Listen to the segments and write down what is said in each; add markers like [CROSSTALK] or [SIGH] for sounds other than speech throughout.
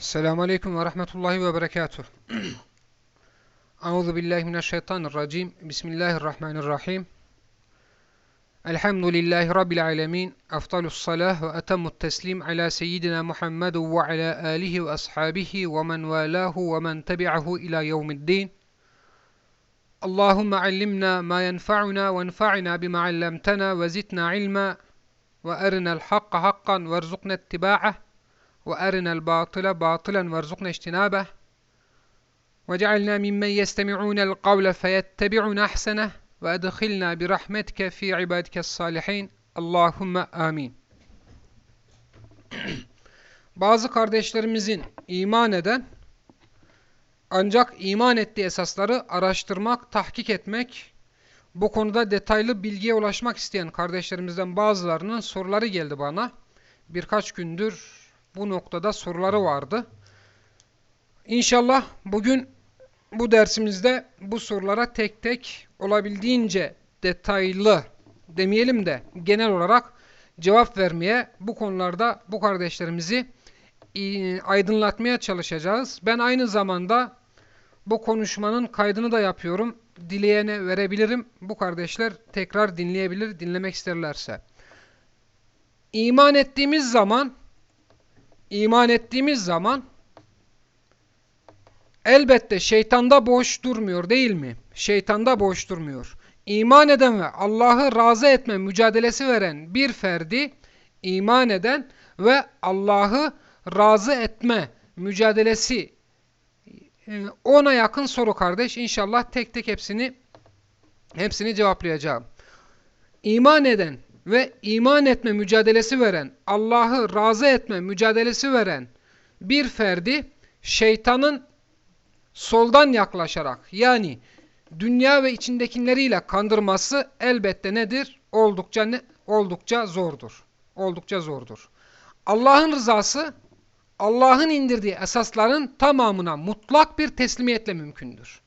السلام عليكم ورحمة الله وبركاته. أعوذ بالله من الشيطان الرجيم. بسم الله الرحمن الرحيم. الحمد لله رب العالمين أفضل الصلاة وأتم التسليم على سيدنا محمد وعلى آله وأصحابه ومن والاه ومن تبعه إلى يوم الدين. اللهم علمنا ما ينفعنا وانفعنا بما علمتنا وزدنا علما وأرنا الحق حقا وارزقنا اتباعه. وأرنا الباطل باطلا وارزقنا اجتنابه وجعلنا ممن يستمعون القول فيتبعون أحسنه وأدخلنا برحمتك في عبادك الصالحين Allahümme amin. Bazı kardeşlerimizin iman eden ancak iman ettiği esasları araştırmak, tahkik etmek, bu konuda detaylı bilgiye ulaşmak isteyen kardeşlerimizden bazılarının soruları geldi bana. Birkaç gündür bu noktada soruları vardı. İnşallah bugün bu dersimizde bu sorulara tek tek olabildiğince detaylı demeyelim de genel olarak cevap vermeye bu konularda bu kardeşlerimizi aydınlatmaya çalışacağız. Ben aynı zamanda bu konuşmanın kaydını da yapıyorum. Dileyene verebilirim. Bu kardeşler tekrar dinleyebilir, dinlemek isterlerse. İman ettiğimiz zaman iman ettiğimiz zaman elbette şeytanda boş durmuyor değil mi? Şeytanda boş durmuyor. İman eden ve Allah'ı razı etme mücadelesi veren bir ferdi iman eden ve Allah'ı razı etme mücadelesi e, ona yakın soru kardeş. İnşallah tek tek hepsini hepsini cevaplayacağım. İman eden ve iman etme mücadelesi veren, Allah'ı razı etme mücadelesi veren bir ferdi şeytanın soldan yaklaşarak yani dünya ve içindekileriyle kandırması elbette nedir? Oldukça ne? Oldukça zordur. Oldukça zordur. Allah'ın rızası Allah'ın indirdiği esasların tamamına mutlak bir teslimiyetle mümkündür.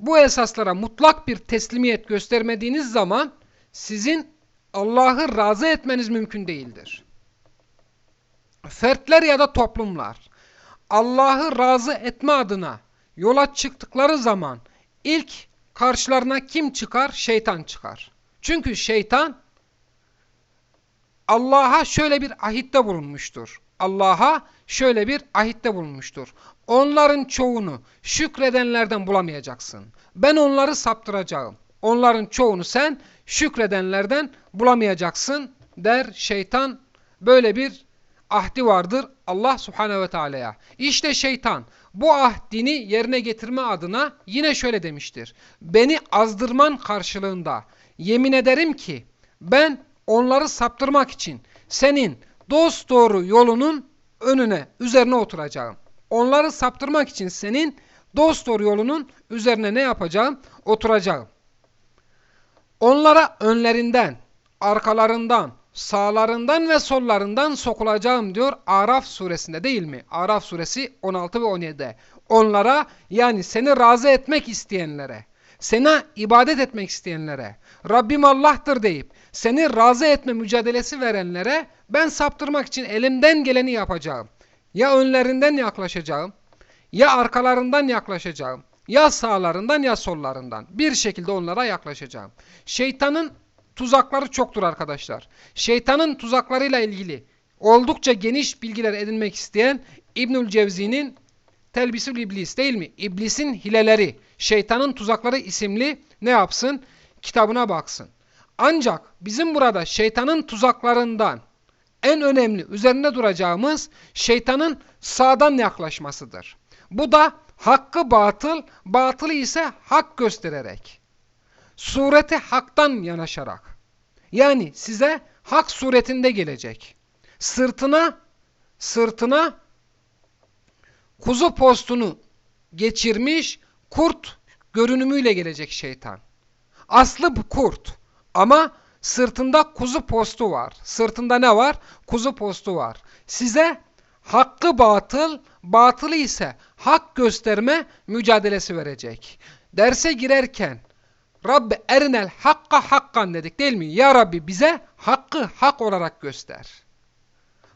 Bu esaslara mutlak bir teslimiyet göstermediğiniz zaman sizin Allah'ı razı etmeniz mümkün değildir. Fertler ya da toplumlar Allah'ı razı etme adına yola çıktıkları zaman ilk karşılarına kim çıkar? Şeytan çıkar. Çünkü şeytan Allah'a şöyle bir ahitte bulunmuştur. Allah'a şöyle bir ahitte bulunmuştur. Onların çoğunu şükredenlerden bulamayacaksın. Ben onları saptıracağım. Onların çoğunu sen şükredenlerden bulamayacaksın der şeytan. Böyle bir ahdi vardır Allah subhanehu ve teala'ya. İşte şeytan bu ahdini yerine getirme adına yine şöyle demiştir. Beni azdırman karşılığında yemin ederim ki ben onları saptırmak için senin dost doğru yolunun önüne, üzerine oturacağım. Onları saptırmak için senin dost doğru yolunun üzerine ne yapacağım? Oturacağım. Onlara önlerinden, arkalarından, sağlarından ve sollarından sokulacağım diyor Araf suresinde değil mi? Araf suresi 16 ve 17'de. Onlara yani seni razı etmek isteyenlere, sana ibadet etmek isteyenlere, Rabbim Allah'tır deyip seni razı etme mücadelesi verenlere ben saptırmak için elimden geleni yapacağım. Ya önlerinden yaklaşacağım, ya arkalarından yaklaşacağım, ya sağlarından ya sollarından. Bir şekilde onlara yaklaşacağım. Şeytanın tuzakları çoktur arkadaşlar. Şeytanın tuzaklarıyla ilgili oldukça geniş bilgiler edinmek isteyen İbnül Cevzi'nin Telbisül İblis değil mi? İblisin hileleri, şeytanın tuzakları isimli ne yapsın? Kitabına baksın. Ancak bizim burada şeytanın tuzaklarından en önemli üzerinde duracağımız şeytanın sağdan yaklaşmasıdır. Bu da hakkı batıl, batılı ise hak göstererek. Sureti haktan yanaşarak. Yani size hak suretinde gelecek. Sırtına, sırtına kuzu postunu geçirmiş kurt görünümüyle gelecek şeytan. Aslı bu kurt ama sırtında kuzu postu var. Sırtında ne var? Kuzu postu var. Size hakkı batıl, batılı ise hak gösterme mücadelesi verecek. Derse girerken Rabbi erinel hakka hakkan dedik değil mi? Ya Rabbi bize hakkı hak olarak göster.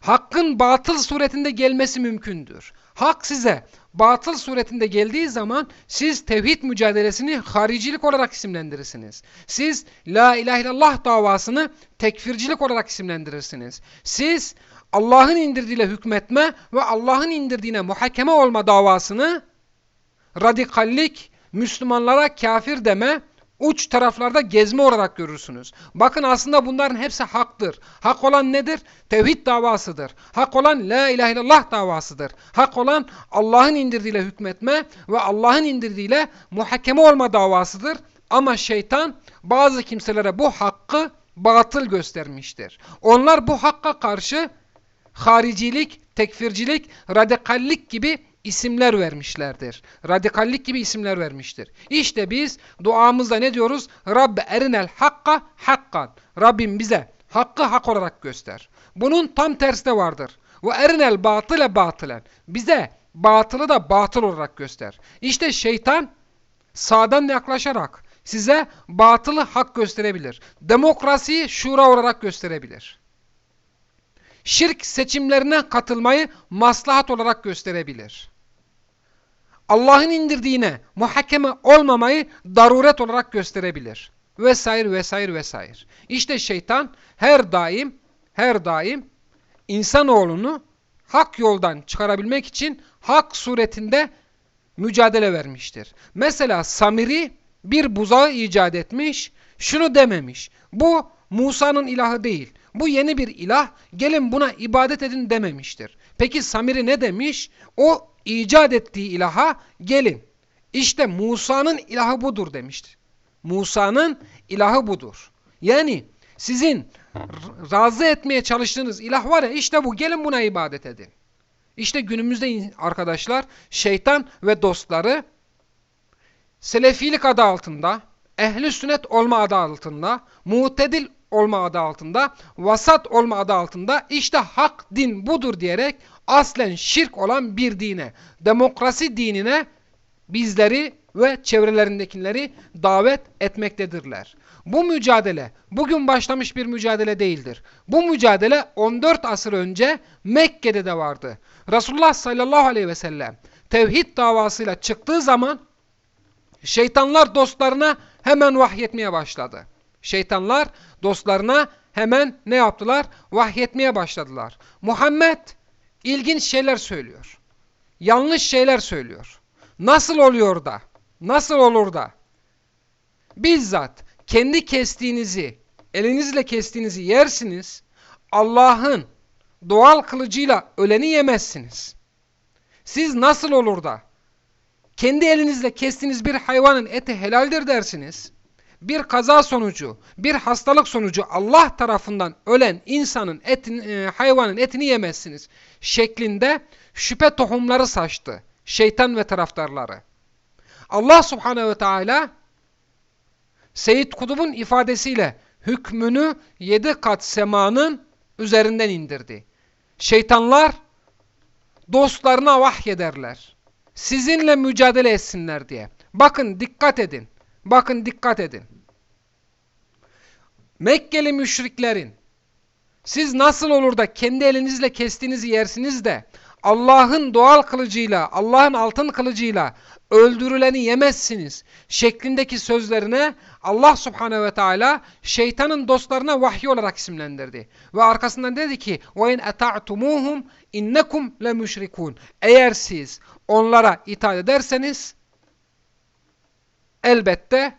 hakkın batıl suretinde gelmesi mümkündür. Hak size batıl suretinde geldiği zaman siz tevhid mücadelesini haricilik olarak isimlendirirsiniz. Siz la ilahe illallah davasını tekfircilik olarak isimlendirirsiniz. Siz Allah'ın indirdiğiyle hükmetme ve Allah'ın indirdiğine muhakeme olma davasını radikallik, Müslümanlara kafir deme, uç taraflarda gezme olarak görürsünüz. Bakın aslında bunların hepsi haktır. Hak olan nedir? Tevhid davasıdır. Hak olan la ilahe illallah davasıdır. Hak olan Allah'ın indirdiğiyle hükmetme ve Allah'ın indirdiğiyle muhakeme olma davasıdır. Ama şeytan bazı kimselere bu hakkı batıl göstermiştir. Onlar bu hakka karşı haricilik, tekfircilik, radikallik gibi isimler vermişlerdir. Radikallik gibi isimler vermiştir. İşte biz duamızda ne diyoruz? Rabbe erinel hakka hakkan. Rabbim bize hakkı hak olarak göster. Bunun tam tersi de vardır. Ve erinel batıle batılen. Bize batılı da batıl olarak göster. İşte şeytan sağdan yaklaşarak size batılı hak gösterebilir. Demokrasiyi şura olarak gösterebilir. Şirk seçimlerine katılmayı maslahat olarak gösterebilir. Allah'ın indirdiğine muhakeme olmamayı daruret olarak gösterebilir. Vesaire vesaire vesaire. İşte şeytan her daim her daim insanoğlunu hak yoldan çıkarabilmek için hak suretinde mücadele vermiştir. Mesela Samiri bir buzağı icat etmiş, şunu dememiş. Bu Musa'nın ilahı değil. Bu yeni bir ilah, gelin buna ibadet edin dememiştir. Peki Samiri ne demiş? O icat ettiği ilaha gelin. İşte Musa'nın ilahı budur demişti. Musa'nın ilahı budur. Yani sizin razı etmeye çalıştığınız ilah var ya işte bu gelin buna ibadet edin. İşte günümüzde arkadaşlar şeytan ve dostları selefilik adı altında, ehli sünnet olma adı altında, mutedil olma adı altında, vasat olma adı altında işte hak din budur diyerek aslen şirk olan bir dine, demokrasi dinine bizleri ve çevrelerindekileri davet etmektedirler. Bu mücadele bugün başlamış bir mücadele değildir. Bu mücadele 14 asır önce Mekke'de de vardı. Resulullah sallallahu aleyhi ve sellem tevhid davasıyla çıktığı zaman şeytanlar dostlarına hemen vahyetmeye başladı. Şeytanlar dostlarına hemen ne yaptılar? Vahyetmeye başladılar. Muhammed ilginç şeyler söylüyor. Yanlış şeyler söylüyor. Nasıl oluyor da? Nasıl olur da? Bizzat kendi kestiğinizi, elinizle kestiğinizi yersiniz. Allah'ın doğal kılıcıyla öleni yemezsiniz. Siz nasıl olur da? Kendi elinizle kestiğiniz bir hayvanın eti helaldir dersiniz bir kaza sonucu, bir hastalık sonucu Allah tarafından ölen insanın etini, e, hayvanın etini yemezsiniz şeklinde şüphe tohumları saçtı şeytan ve taraftarları. Allah subhanehu ve teala Seyyid Kutub'un ifadesiyle hükmünü yedi kat semanın üzerinden indirdi. Şeytanlar dostlarına vahyederler. Sizinle mücadele etsinler diye. Bakın dikkat edin. Bakın dikkat edin. Mekkeli müşriklerin siz nasıl olur da kendi elinizle kestiğinizi yersiniz de Allah'ın doğal kılıcıyla, Allah'ın altın kılıcıyla öldürüleni yemezsiniz şeklindeki sözlerine Allah subhanehu ve teala şeytanın dostlarına vahiy olarak isimlendirdi. Ve arkasından dedi ki وَاِنْ اَتَعْتُمُوهُمْ اِنَّكُمْ لَمُشْرِكُونَ Eğer siz onlara itaat ederseniz elbette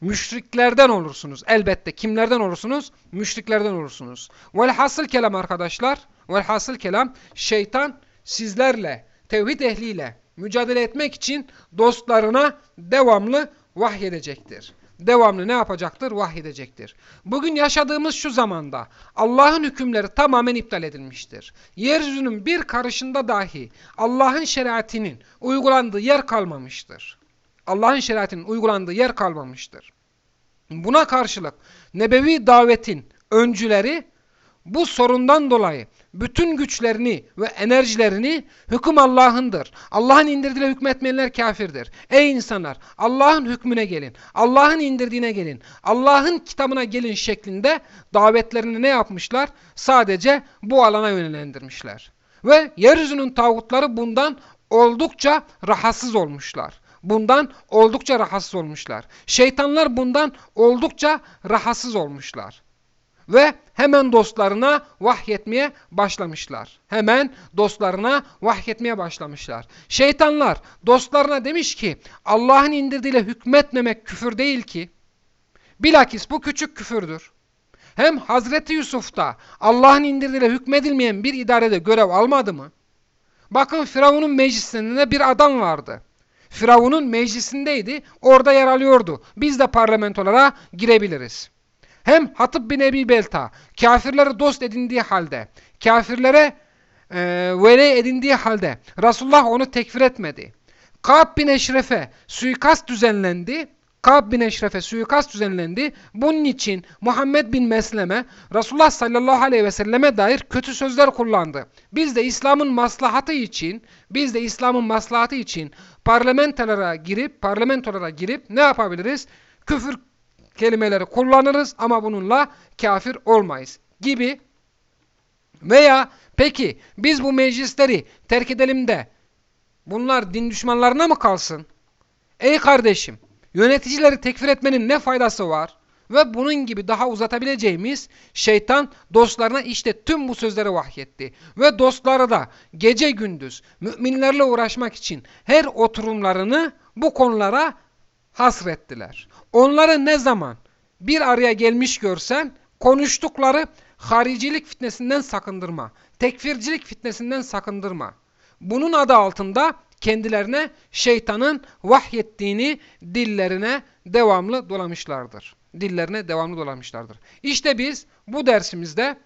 müşriklerden olursunuz. Elbette kimlerden olursunuz? Müşriklerden olursunuz. Velhasıl kelam arkadaşlar, velhasıl kelam şeytan sizlerle, tevhid ehliyle mücadele etmek için dostlarına devamlı vahyedecektir. Devamlı ne yapacaktır? Vahyedecektir. Bugün yaşadığımız şu zamanda Allah'ın hükümleri tamamen iptal edilmiştir. Yeryüzünün bir karışında dahi Allah'ın şeriatinin uygulandığı yer kalmamıştır. Allah'ın şeriatinin uygulandığı yer kalmamıştır. Buna karşılık nebevi davetin öncüleri bu sorundan dolayı bütün güçlerini ve enerjilerini hüküm Allah'ındır. Allah'ın indirdiğiyle hükmetmeyenler kafirdir. Ey insanlar Allah'ın hükmüne gelin. Allah'ın indirdiğine gelin. Allah'ın kitabına gelin şeklinde davetlerini ne yapmışlar? Sadece bu alana yönlendirmişler. Ve yeryüzünün tağutları bundan oldukça rahatsız olmuşlar. Bundan oldukça rahatsız olmuşlar. Şeytanlar bundan oldukça rahatsız olmuşlar. Ve hemen dostlarına vahyetmeye başlamışlar. Hemen dostlarına vahyetmeye başlamışlar. Şeytanlar dostlarına demiş ki Allah'ın indirdiğiyle hükmetmemek küfür değil ki. Bilakis bu küçük küfürdür. Hem Hazreti Yusuf da Allah'ın indirdiğiyle hükmedilmeyen bir idarede görev almadı mı? Bakın Firavun'un meclisinde bir adam vardı. Firavun'un meclisindeydi, orada yer alıyordu. Biz de parlamentolara girebiliriz. Hem Hatip bin Ebi Belta, kafirleri dost edindiği halde, kafirlere e, veli edindiği halde Resulullah onu tekfir etmedi. Ka'b bin Eşref'e suikast düzenlendi. Ka'b bin Eşref'e suikast düzenlendi. Bunun için Muhammed bin Mesleme Resulullah sallallahu aleyhi ve selleme dair kötü sözler kullandı. Biz de İslam'ın maslahatı için, biz de İslam'ın maslahatı için parlamentolara girip, parlamentolara girip ne yapabiliriz? Küfür kelimeleri kullanırız ama bununla kafir olmayız gibi veya peki biz bu meclisleri terk edelim de bunlar din düşmanlarına mı kalsın? Ey kardeşim yöneticileri tekfir etmenin ne faydası var? Ve bunun gibi daha uzatabileceğimiz şeytan dostlarına işte tüm bu sözleri vahyetti. Ve dostları da gece gündüz müminlerle uğraşmak için her oturumlarını bu konulara hasrettiler. Onları ne zaman bir araya gelmiş görsen konuştukları haricilik fitnesinden sakındırma, tekfircilik fitnesinden sakındırma. Bunun adı altında kendilerine şeytanın vahyettiğini dillerine devamlı dolamışlardır. Dillerine devamlı dolamışlardır. İşte biz bu dersimizde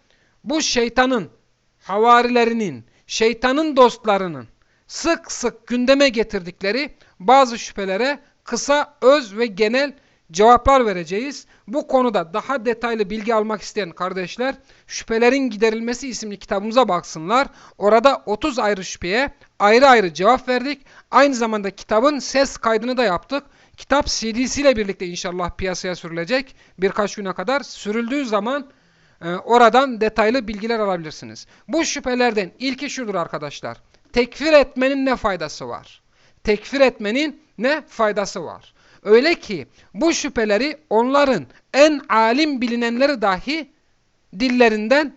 bu şeytanın havarilerinin, şeytanın dostlarının sık sık gündeme getirdikleri bazı şüphelere kısa, öz ve genel cevaplar vereceğiz. Bu konuda daha detaylı bilgi almak isteyen kardeşler Şüphelerin Giderilmesi isimli kitabımıza baksınlar. Orada 30 ayrı şüpheye ayrı ayrı cevap verdik. Aynı zamanda kitabın ses kaydını da yaptık. Kitap CD'siyle birlikte inşallah piyasaya sürülecek. Birkaç güne kadar sürüldüğü zaman e, oradan detaylı bilgiler alabilirsiniz. Bu şüphelerden ilki şudur arkadaşlar. Tekfir etmenin ne faydası var? Tekfir etmenin ne faydası var? Öyle ki bu şüpheleri onların en alim bilinenleri dahi dillerinden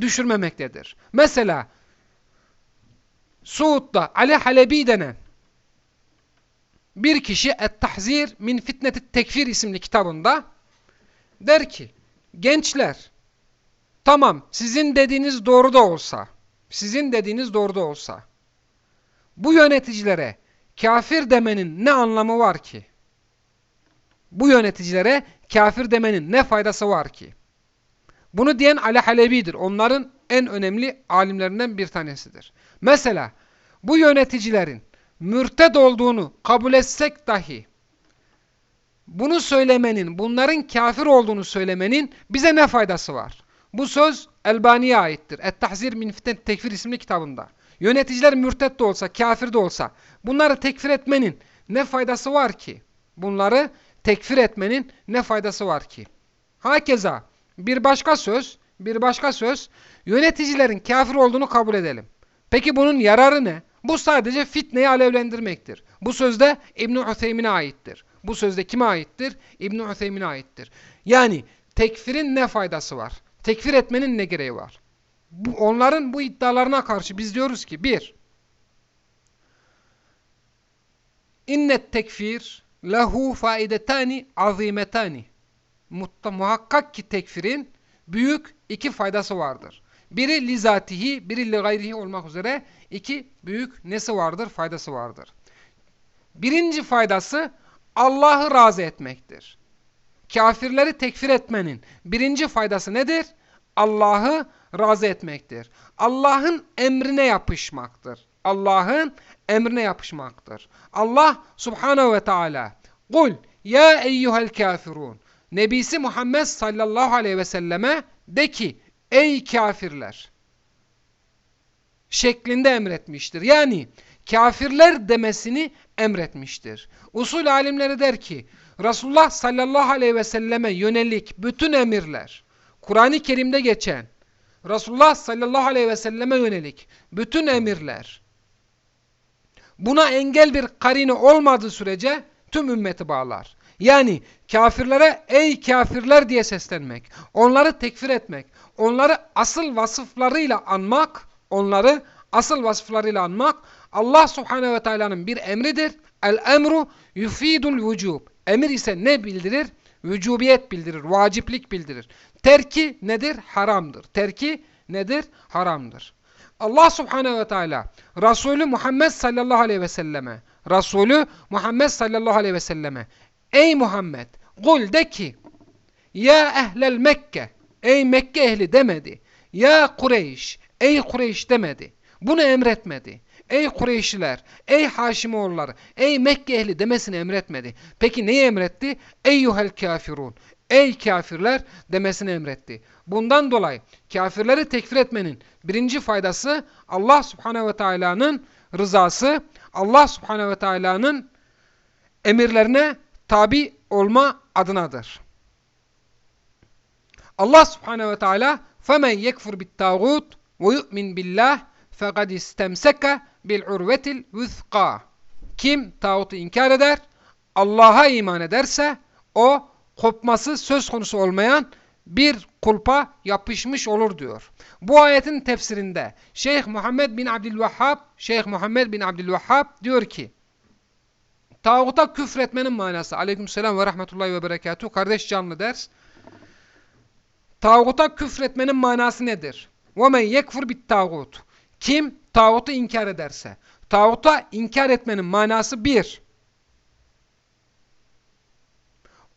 düşürmemektedir. Mesela Suud'da Ali Halebi denen bir kişi Et-Tahzir min Fitneti Tekfir isimli kitabında der ki gençler tamam sizin dediğiniz doğru da olsa sizin dediğiniz doğru da olsa bu yöneticilere kafir demenin ne anlamı var ki? Bu yöneticilere kafir demenin ne faydası var ki? Bunu diyen Ali Halebi'dir. Onların en önemli alimlerinden bir tanesidir. Mesela bu yöneticilerin mürted olduğunu kabul etsek dahi bunu söylemenin, bunların kafir olduğunu söylemenin bize ne faydası var? Bu söz Elbani'ye aittir. Et-Tahzir min Fitnet Tekfir isimli kitabında. Yöneticiler mürted de olsa, kafir de olsa bunları tekfir etmenin ne faydası var ki? Bunları tekfir etmenin ne faydası var ki? Hakeza bir başka söz, bir başka söz yöneticilerin kafir olduğunu kabul edelim. Peki bunun yararı ne? Bu sadece fitneyi alevlendirmektir. Bu sözde İbn-i Hüseymin'e aittir. Bu sözde kime aittir? İbn-i Hüseymin'e aittir. Yani tekfirin ne faydası var? Tekfir etmenin ne gereği var? Bu, onların bu iddialarına karşı biz diyoruz ki bir, innet tekfir lehu faidetani azimetani muhakkak ki tekfirin büyük iki faydası vardır. Biri lizatihi, biri li olmak üzere iki büyük nesi vardır, faydası vardır. Birinci faydası Allah'ı razı etmektir. Kafirleri tekfir etmenin birinci faydası nedir? Allah'ı razı etmektir. Allah'ın emrine yapışmaktır. Allah'ın emrine yapışmaktır. Allah subhanehu ve teala Kul ya eyyuhel kafirun Nebisi Muhammed sallallahu aleyhi ve selleme de ki ey kafirler şeklinde emretmiştir. Yani kafirler demesini emretmiştir. Usul alimleri der ki Resulullah sallallahu aleyhi ve selleme yönelik bütün emirler Kur'an-ı Kerim'de geçen Resulullah sallallahu aleyhi ve selleme yönelik bütün emirler buna engel bir karine olmadığı sürece tüm ümmeti bağlar. Yani kafirlere ey kafirler diye seslenmek, onları tekfir etmek, onları asıl vasıflarıyla anmak, onları asıl vasıflarıyla anmak Allah subhanehu ve teala'nın bir emridir. El emru yufidul vücub. Emir ise ne bildirir? Vücubiyet bildirir, vaciplik bildirir. Terki nedir? Haramdır. Terki nedir? Haramdır. Allah subhanehu ve teala Resulü Muhammed sallallahu aleyhi ve selleme Resulü Muhammed sallallahu aleyhi ve selleme Ey Muhammed kul de ki Ya ehlel Mekke Ey Mekke ehli demedi. Ya Kureyş Ey Kureyş demedi. Bunu emretmedi. Ey Kureyşliler, ey Haşimoğulları, ey Mekke ehli demesini emretmedi. Peki neyi emretti? Eyyuhel kafirun, ey kafirler demesini emretti. Bundan dolayı kafirleri tekfir etmenin birinci faydası Allah subhanehu ve teala'nın rızası, Allah subhanehu ve teala'nın emirlerine tabi olma adınadır. Allah subhanehu ve teala فَمَنْ يَكْفُرْ بِالتَّاغُوتِ وَيُؤْمِنْ بِاللّٰهِ فَقَدْ اِسْتَمْسَكَ بِالْعُرْوَةِ الْوُثْقَى Kim tağutu inkar eder, Allah'a iman ederse o kopması söz konusu olmayan bir kulpa yapışmış olur diyor. Bu ayetin tefsirinde Şeyh Muhammed bin Abdülvehhab, Şeyh Muhammed bin Abdülvehhab diyor ki Tağuta küfretmenin manası. Aleykümselam ve rahmetullahi ve berekatuhu. Kardeş canlı ders. Tağuta küfretmenin manası nedir? وَمَنْ يَكْفُرْ بِالتَّاغُوتُ Kim tağutu inkar ederse. Tağuta inkar etmenin manası bir.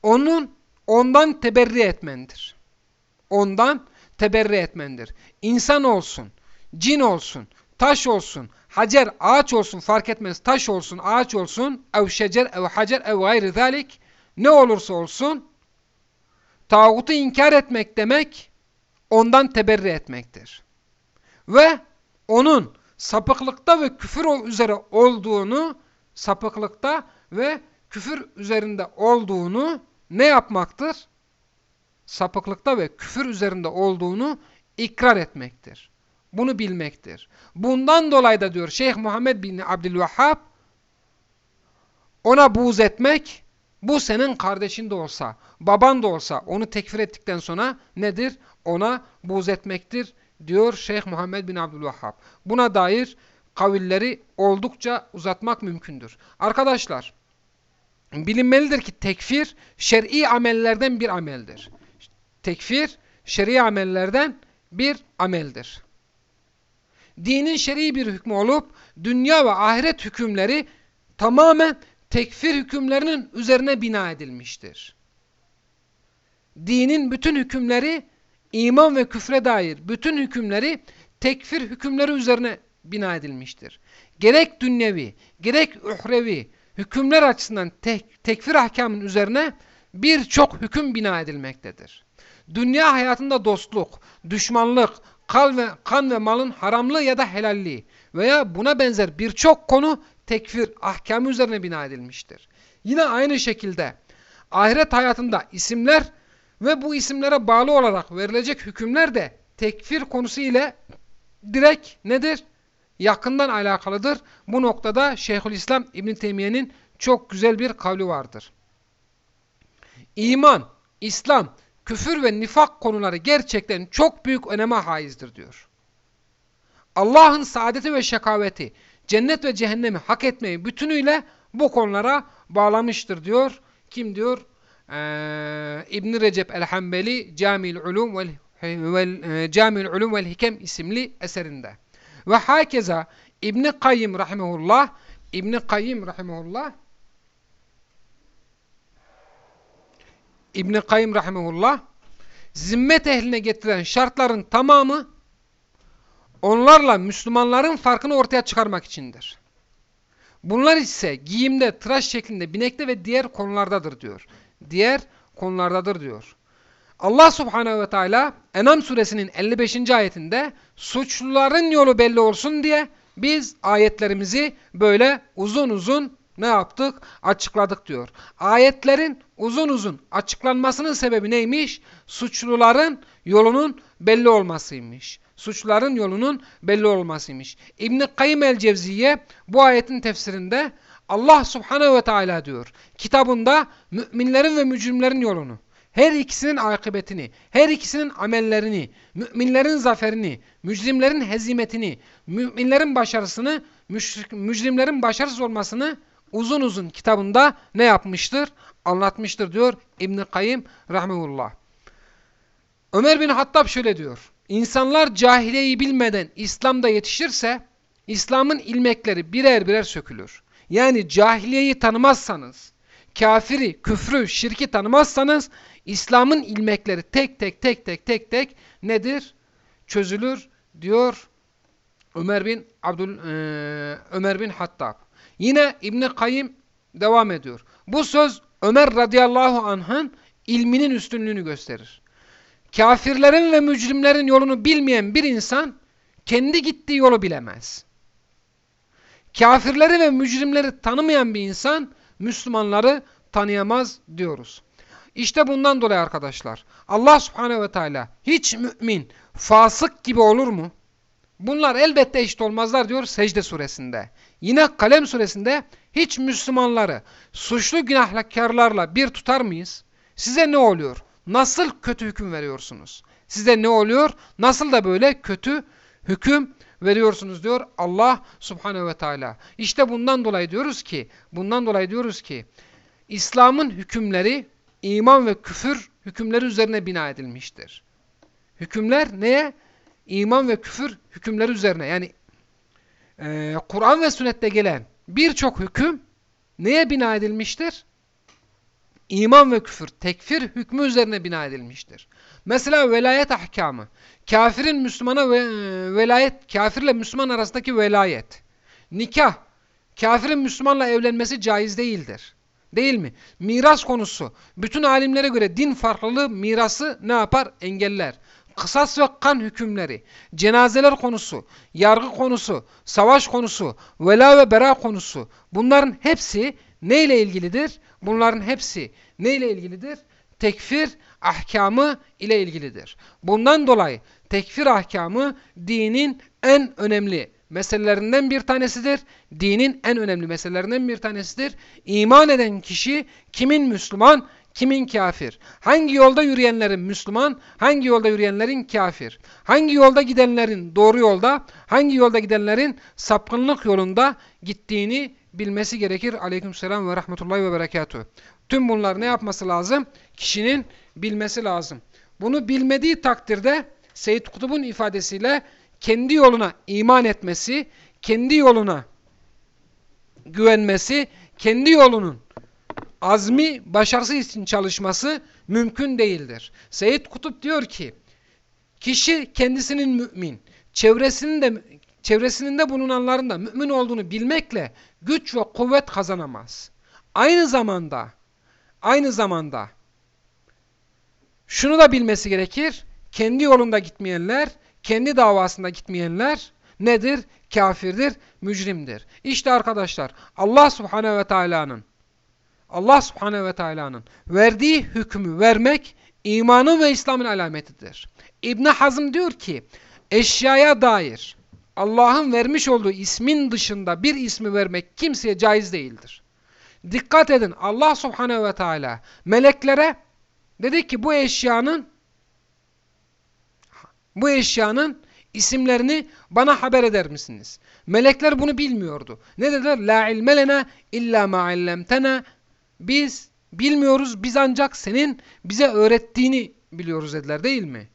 Onun, ondan teberri etmendir. Ondan teberri etmendir. İnsan olsun, cin olsun, taş olsun, hacer, ağaç olsun fark etmez. Taş olsun, ağaç olsun, ev şecer, ev hacer, ev gayri zalik ne olursa olsun tağutu inkar etmek demek ondan teberri etmektir. Ve onun sapıklıkta ve küfür üzere olduğunu sapıklıkta ve küfür üzerinde olduğunu ne yapmaktır? Sapıklıkta ve küfür üzerinde olduğunu ikrar etmektir. Bunu bilmektir. Bundan dolayı da diyor Şeyh Muhammed bin Abdülvehhab ona buğz etmek bu senin kardeşin de olsa, baban da olsa onu tekfir ettikten sonra nedir? Ona buğz etmektir diyor Şeyh Muhammed bin Abdülvehhab. Buna dair kavilleri oldukça uzatmak mümkündür. Arkadaşlar bilinmelidir ki tekfir şer'i amellerden bir ameldir. Tekfir şer'i amellerden bir ameldir dinin şer'i bir hükmü olup dünya ve ahiret hükümleri tamamen tekfir hükümlerinin üzerine bina edilmiştir. Dinin bütün hükümleri iman ve küfre dair bütün hükümleri tekfir hükümleri üzerine bina edilmiştir. Gerek dünyevi, gerek uhrevi hükümler açısından tek, tekfir ahkamının üzerine birçok hüküm bina edilmektedir. Dünya hayatında dostluk, düşmanlık, kan ve, kan ve malın haramlığı ya da helalliği veya buna benzer birçok konu tekfir ahkamı üzerine bina edilmiştir. Yine aynı şekilde ahiret hayatında isimler ve bu isimlere bağlı olarak verilecek hükümler de tekfir konusu ile direkt nedir? Yakından alakalıdır. Bu noktada Şeyhülislam İbn Teymiye'nin çok güzel bir kavli vardır. İman, İslam küfür ve nifak konuları gerçekten çok büyük öneme haizdir diyor. Allah'ın saadeti ve şekaveti, cennet ve cehennemi hak etmeyi bütünüyle bu konulara bağlamıştır diyor. Kim diyor? Ee, İbn Recep el-Hanbeli Cami'ül Ulum vel, Ulum vel Hikem isimli eserinde. Ve hakeza İbn Kayyim rahimehullah İbn Kayyim rahimehullah İbn-i Kayyum Rahimullah zimmet ehline getiren şartların tamamı onlarla Müslümanların farkını ortaya çıkarmak içindir. Bunlar ise giyimde, tıraş şeklinde, binekte ve diğer konulardadır diyor. Diğer konulardadır diyor. Allah subhanehu ve teala Enam suresinin 55. ayetinde suçluların yolu belli olsun diye biz ayetlerimizi böyle uzun uzun ne yaptık? Açıkladık diyor. Ayetlerin uzun uzun açıklanmasının sebebi neymiş? Suçluların yolunun belli olmasıymış. Suçluların yolunun belli olmasıymış. İbn-i Kayyim el-Cevziye bu ayetin tefsirinde Allah subhanehu ve teala diyor. Kitabında müminlerin ve mücrimlerin yolunu, her ikisinin akıbetini, her ikisinin amellerini, müminlerin zaferini, mücrimlerin hezimetini, müminlerin başarısını, mücrimlerin başarısız olmasını uzun uzun kitabında ne yapmıştır? Anlatmıştır diyor İbn-i Kayyim rahmetullah. Ömer bin Hattab şöyle diyor. İnsanlar cahiliyeyi bilmeden İslam'da yetişirse İslam'ın ilmekleri birer birer sökülür. Yani cahiliyeyi tanımazsanız, kafiri, küfrü, şirki tanımazsanız İslam'ın ilmekleri tek tek tek tek tek tek nedir? Çözülür diyor Ömer bin Abdül e, Ömer bin Hattab. Yine İbn Kayyim devam ediyor. Bu söz Ömer radıyallahu anh'ın ilminin üstünlüğünü gösterir. Kafirlerin ve mücrimlerin yolunu bilmeyen bir insan kendi gittiği yolu bilemez. Kafirleri ve mücrimleri tanımayan bir insan Müslümanları tanıyamaz diyoruz. İşte bundan dolayı arkadaşlar Allah subhanehu ve teala hiç mümin fasık gibi olur mu? Bunlar elbette eşit olmazlar diyor secde suresinde. Yine kalem suresinde hiç Müslümanları suçlu günahkarlarla bir tutar mıyız? Size ne oluyor? Nasıl kötü hüküm veriyorsunuz? Size ne oluyor? Nasıl da böyle kötü hüküm veriyorsunuz diyor Allah subhanehu ve teala. İşte bundan dolayı diyoruz ki, bundan dolayı diyoruz ki İslam'ın hükümleri iman ve küfür hükümleri üzerine bina edilmiştir. Hükümler neye? İman ve küfür hükümleri üzerine. Yani e, Kur'an ve sünnette gelen birçok hüküm neye bina edilmiştir? İman ve küfür, tekfir hükmü üzerine bina edilmiştir. Mesela velayet ahkamı. Kafirin Müslümana ve, e, velayet, kafirle Müslüman arasındaki velayet. Nikah. Kafirin Müslümanla evlenmesi caiz değildir. Değil mi? Miras konusu. Bütün alimlere göre din farklılığı mirası ne yapar? Engeller. Kısas ve kan hükümleri, cenazeler konusu, yargı konusu, savaş konusu, vela ve bera konusu. Bunların hepsi neyle ilgilidir? Bunların hepsi neyle ilgilidir? Tekfir ahkamı ile ilgilidir. Bundan dolayı tekfir ahkamı dinin en önemli meselelerinden bir tanesidir. Dinin en önemli meselelerinden bir tanesidir. İman eden kişi kimin Müslüman, kimin kafir? Hangi yolda yürüyenlerin Müslüman, hangi yolda yürüyenlerin kafir? Hangi yolda gidenlerin doğru yolda, hangi yolda gidenlerin sapkınlık yolunda gittiğini bilmesi gerekir. Aleykümselam ve rahmetullahi ve berekatuhu. Tüm bunlar ne yapması lazım? Kişinin bilmesi lazım. Bunu bilmediği takdirde Seyyid Kutub'un ifadesiyle kendi yoluna iman etmesi, kendi yoluna güvenmesi, kendi yolunun azmi, başarısı için çalışması mümkün değildir. Seyyid Kutup diyor ki, kişi kendisinin mümin, çevresinin de çevresinin de bulunanların da mümin olduğunu bilmekle güç ve kuvvet kazanamaz. Aynı zamanda aynı zamanda şunu da bilmesi gerekir. Kendi yolunda gitmeyenler, kendi davasında gitmeyenler nedir? Kafirdir, mücrimdir. İşte arkadaşlar Allah Subhanahu ve Taala'nın Allah Subhanahu ve Taala'nın verdiği hükmü vermek imanın ve İslam'ın alametidir. İbn Hazm diyor ki eşyaya dair Allah'ın vermiş olduğu ismin dışında bir ismi vermek kimseye caiz değildir. Dikkat edin Allah Subhanahu ve Teala meleklere dedi ki bu eşyanın bu eşyanın isimlerini bana haber eder misiniz? Melekler bunu bilmiyordu. Ne dediler? La ilme lena illa ma allamtena. Biz bilmiyoruz. Biz ancak senin bize öğrettiğini biliyoruz dediler değil mi?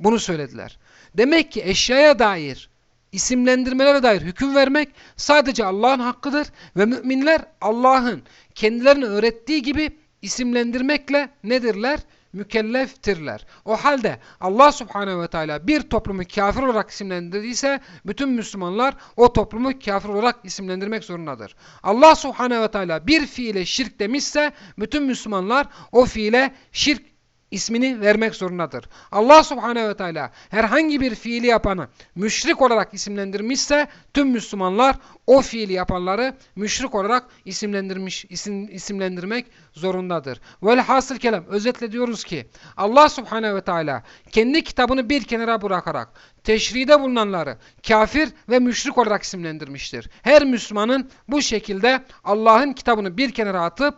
Bunu söylediler. Demek ki eşyaya dair isimlendirmelere dair hüküm vermek sadece Allah'ın hakkıdır ve müminler Allah'ın kendilerine öğrettiği gibi isimlendirmekle nedirler? Mükelleftirler. O halde Allah subhanehu ve teala bir toplumu kafir olarak isimlendirdiyse bütün Müslümanlar o toplumu kafir olarak isimlendirmek zorundadır. Allah subhanehu ve teala bir fiile şirk demişse bütün Müslümanlar o fiile şirk ismini vermek zorundadır. Allah subhanehu ve teala herhangi bir fiili yapanı müşrik olarak isimlendirmişse tüm Müslümanlar o fiili yapanları müşrik olarak isimlendirmiş isim, isimlendirmek zorundadır. Velhasıl kelam özetle diyoruz ki Allah subhanehu ve teala kendi kitabını bir kenara bırakarak teşride bulunanları kafir ve müşrik olarak isimlendirmiştir. Her Müslümanın bu şekilde Allah'ın kitabını bir kenara atıp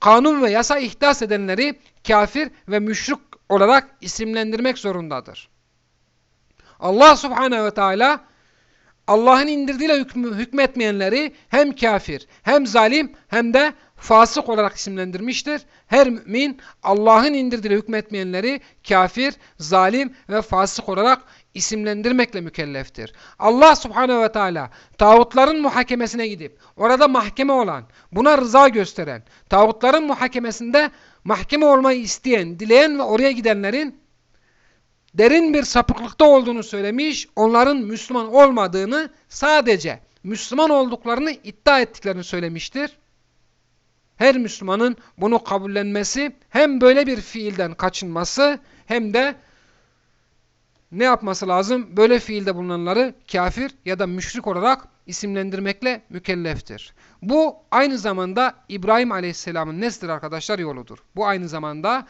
kanun ve yasa ihdas edenleri kafir ve müşrik olarak isimlendirmek zorundadır. Allah subhanehu ve teala Allah'ın indirdiğiyle hükmü, hükmetmeyenleri hem kafir hem zalim hem de fasık olarak isimlendirmiştir. Her mümin Allah'ın indirdiğiyle hükmetmeyenleri kafir, zalim ve fasık olarak isimlendirmekle mükelleftir. Allah subhanehu ve teala tağutların muhakemesine gidip orada mahkeme olan, buna rıza gösteren, tağutların muhakemesinde mahkeme olmayı isteyen, dileyen ve oraya gidenlerin derin bir sapıklıkta olduğunu söylemiş, onların Müslüman olmadığını sadece Müslüman olduklarını iddia ettiklerini söylemiştir. Her Müslümanın bunu kabullenmesi hem böyle bir fiilden kaçınması hem de ne yapması lazım? Böyle fiilde bulunanları kafir ya da müşrik olarak isimlendirmekle mükelleftir. Bu aynı zamanda İbrahim Aleyhisselam'ın nesdir arkadaşlar yoludur. Bu aynı zamanda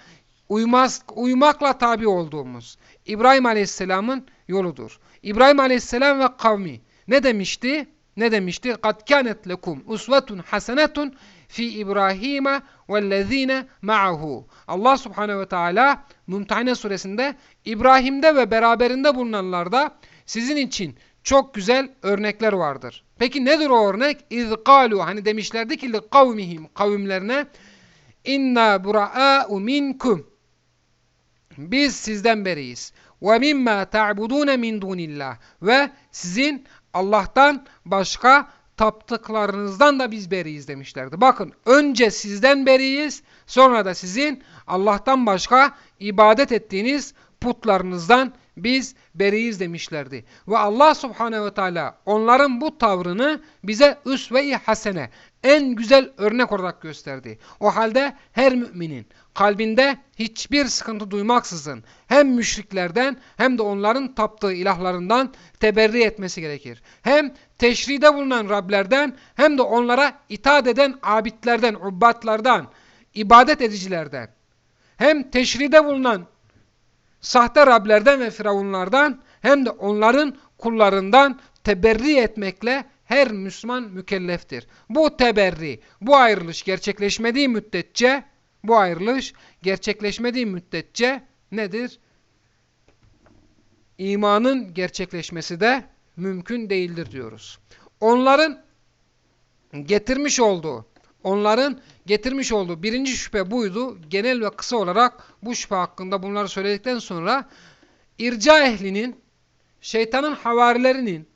uymaz, uymakla tabi olduğumuz İbrahim Aleyhisselam'ın yoludur. İbrahim Aleyhisselam ve kavmi ne demişti? Ne demişti? قَدْ كَانَتْ لَكُمْ اُسْوَةٌ حَسَنَةٌ fi İbrahim'e vellezine ma'ahu. Allah Subhanahu ve Teala Mumtahine suresinde İbrahim'de ve beraberinde bulunanlarda sizin için çok güzel örnekler vardır. Peki nedir o örnek? İzkalu hani demişlerdi ki kavmihim kavimlerine inna bura'a'u minkum biz sizden beriyiz. Ve mimma ta'budune min dunillah ve sizin Allah'tan başka taptıklarınızdan da biz beriyiz demişlerdi. Bakın önce sizden beriyiz sonra da sizin Allah'tan başka ibadet ettiğiniz putlarınızdan biz beriyiz demişlerdi. Ve Allah subhanehu ve teala onların bu tavrını bize üsve-i hasene en güzel örnek olarak gösterdi. O halde her müminin kalbinde hiçbir sıkıntı duymaksızın hem müşriklerden hem de onların taptığı ilahlarından teberri etmesi gerekir. Hem teşride bulunan Rablerden hem de onlara itaat eden abidlerden, ubbatlardan, ibadet edicilerden hem teşride bulunan sahte Rablerden ve firavunlardan hem de onların kullarından teberri etmekle her Müslüman mükelleftir. Bu teberri, bu ayrılış gerçekleşmediği müddetçe bu ayrılış gerçekleşmediği müddetçe nedir? İmanın gerçekleşmesi de mümkün değildir diyoruz. Onların getirmiş olduğu, onların getirmiş olduğu birinci şüphe buydu. Genel ve kısa olarak bu şüphe hakkında bunları söyledikten sonra irca ehlinin, şeytanın havarilerinin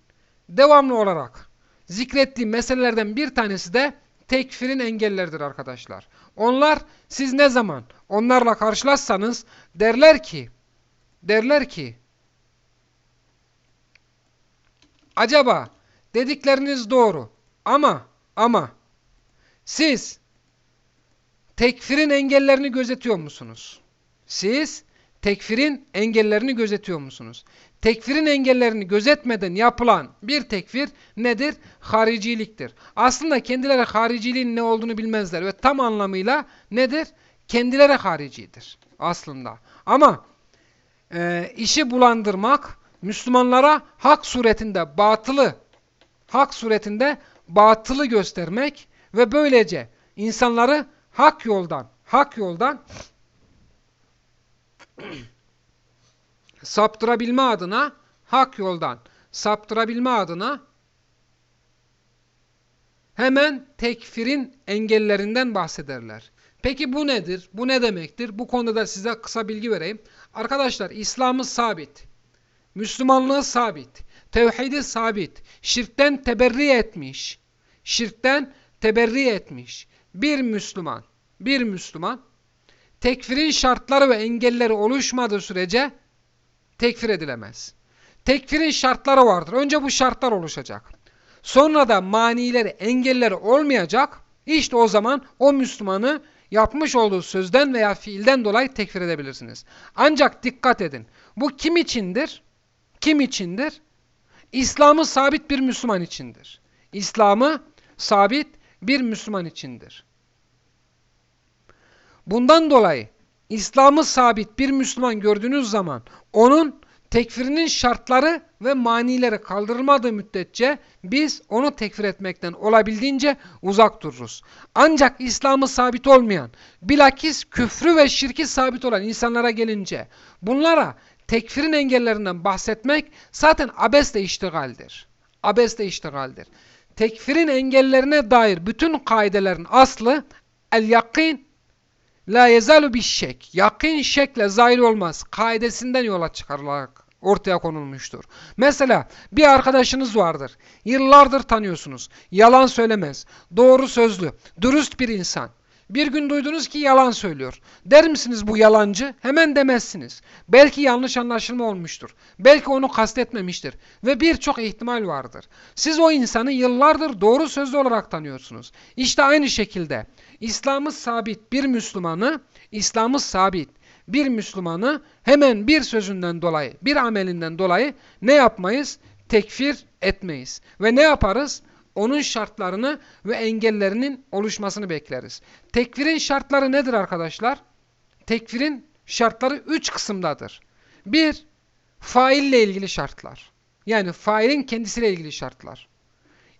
devamlı olarak zikrettiği meselelerden bir tanesi de tekfirin engelleridir arkadaşlar. Onlar siz ne zaman onlarla karşılaşsanız derler ki derler ki acaba dedikleriniz doğru ama ama siz tekfirin engellerini gözetiyor musunuz? Siz tekfirin engellerini gözetiyor musunuz? Tekfirin engellerini gözetmeden yapılan bir tekfir nedir? Hariciliktir. Aslında kendileri hariciliğin ne olduğunu bilmezler ve tam anlamıyla nedir? Kendileri haricidir aslında. Ama e, işi bulandırmak, Müslümanlara hak suretinde batılı, hak suretinde batılı göstermek ve böylece insanları hak yoldan, hak yoldan saptırabilme adına hak yoldan saptırabilme adına hemen tekfirin engellerinden bahsederler. Peki bu nedir? Bu ne demektir? Bu konuda da size kısa bilgi vereyim. Arkadaşlar İslam'ı sabit, Müslümanlığı sabit, tevhidi sabit, şirkten teberri etmiş, şirkten teberri etmiş bir Müslüman, bir Müslüman tekfirin şartları ve engelleri oluşmadığı sürece tekfir edilemez. Tekfirin şartları vardır. Önce bu şartlar oluşacak. Sonra da manileri, engelleri olmayacak. İşte o zaman o Müslümanı yapmış olduğu sözden veya fiilden dolayı tekfir edebilirsiniz. Ancak dikkat edin. Bu kim içindir? Kim içindir? İslam'ı sabit bir Müslüman içindir. İslam'ı sabit bir Müslüman içindir. Bundan dolayı İslam'ı sabit bir Müslüman gördüğünüz zaman onun tekfirinin şartları ve manileri kaldırılmadığı müddetçe biz onu tekfir etmekten olabildiğince uzak dururuz. Ancak İslam'ı sabit olmayan, bilakis küfrü ve şirki sabit olan insanlara gelince bunlara tekfirin engellerinden bahsetmek zaten abesle iştigaldir. Abesle iştigaldir. Tekfirin engellerine dair bütün kaidelerin aslı el yakin la yezalu bir şek. Yakin şekle zahir olmaz. Kaidesinden yola çıkarılarak ortaya konulmuştur. Mesela bir arkadaşınız vardır. Yıllardır tanıyorsunuz. Yalan söylemez. Doğru sözlü. Dürüst bir insan. Bir gün duydunuz ki yalan söylüyor. Der misiniz bu yalancı? Hemen demezsiniz. Belki yanlış anlaşılma olmuştur. Belki onu kastetmemiştir. Ve birçok ihtimal vardır. Siz o insanı yıllardır doğru sözlü olarak tanıyorsunuz. İşte aynı şekilde İslam'ı sabit bir Müslümanı, İslam'ı sabit bir Müslümanı hemen bir sözünden dolayı, bir amelinden dolayı ne yapmayız? Tekfir etmeyiz. Ve ne yaparız? Onun şartlarını ve engellerinin oluşmasını bekleriz. Tekfirin şartları nedir arkadaşlar? Tekfirin şartları üç kısımdadır. Bir, faille ilgili şartlar. Yani failin kendisiyle ilgili şartlar.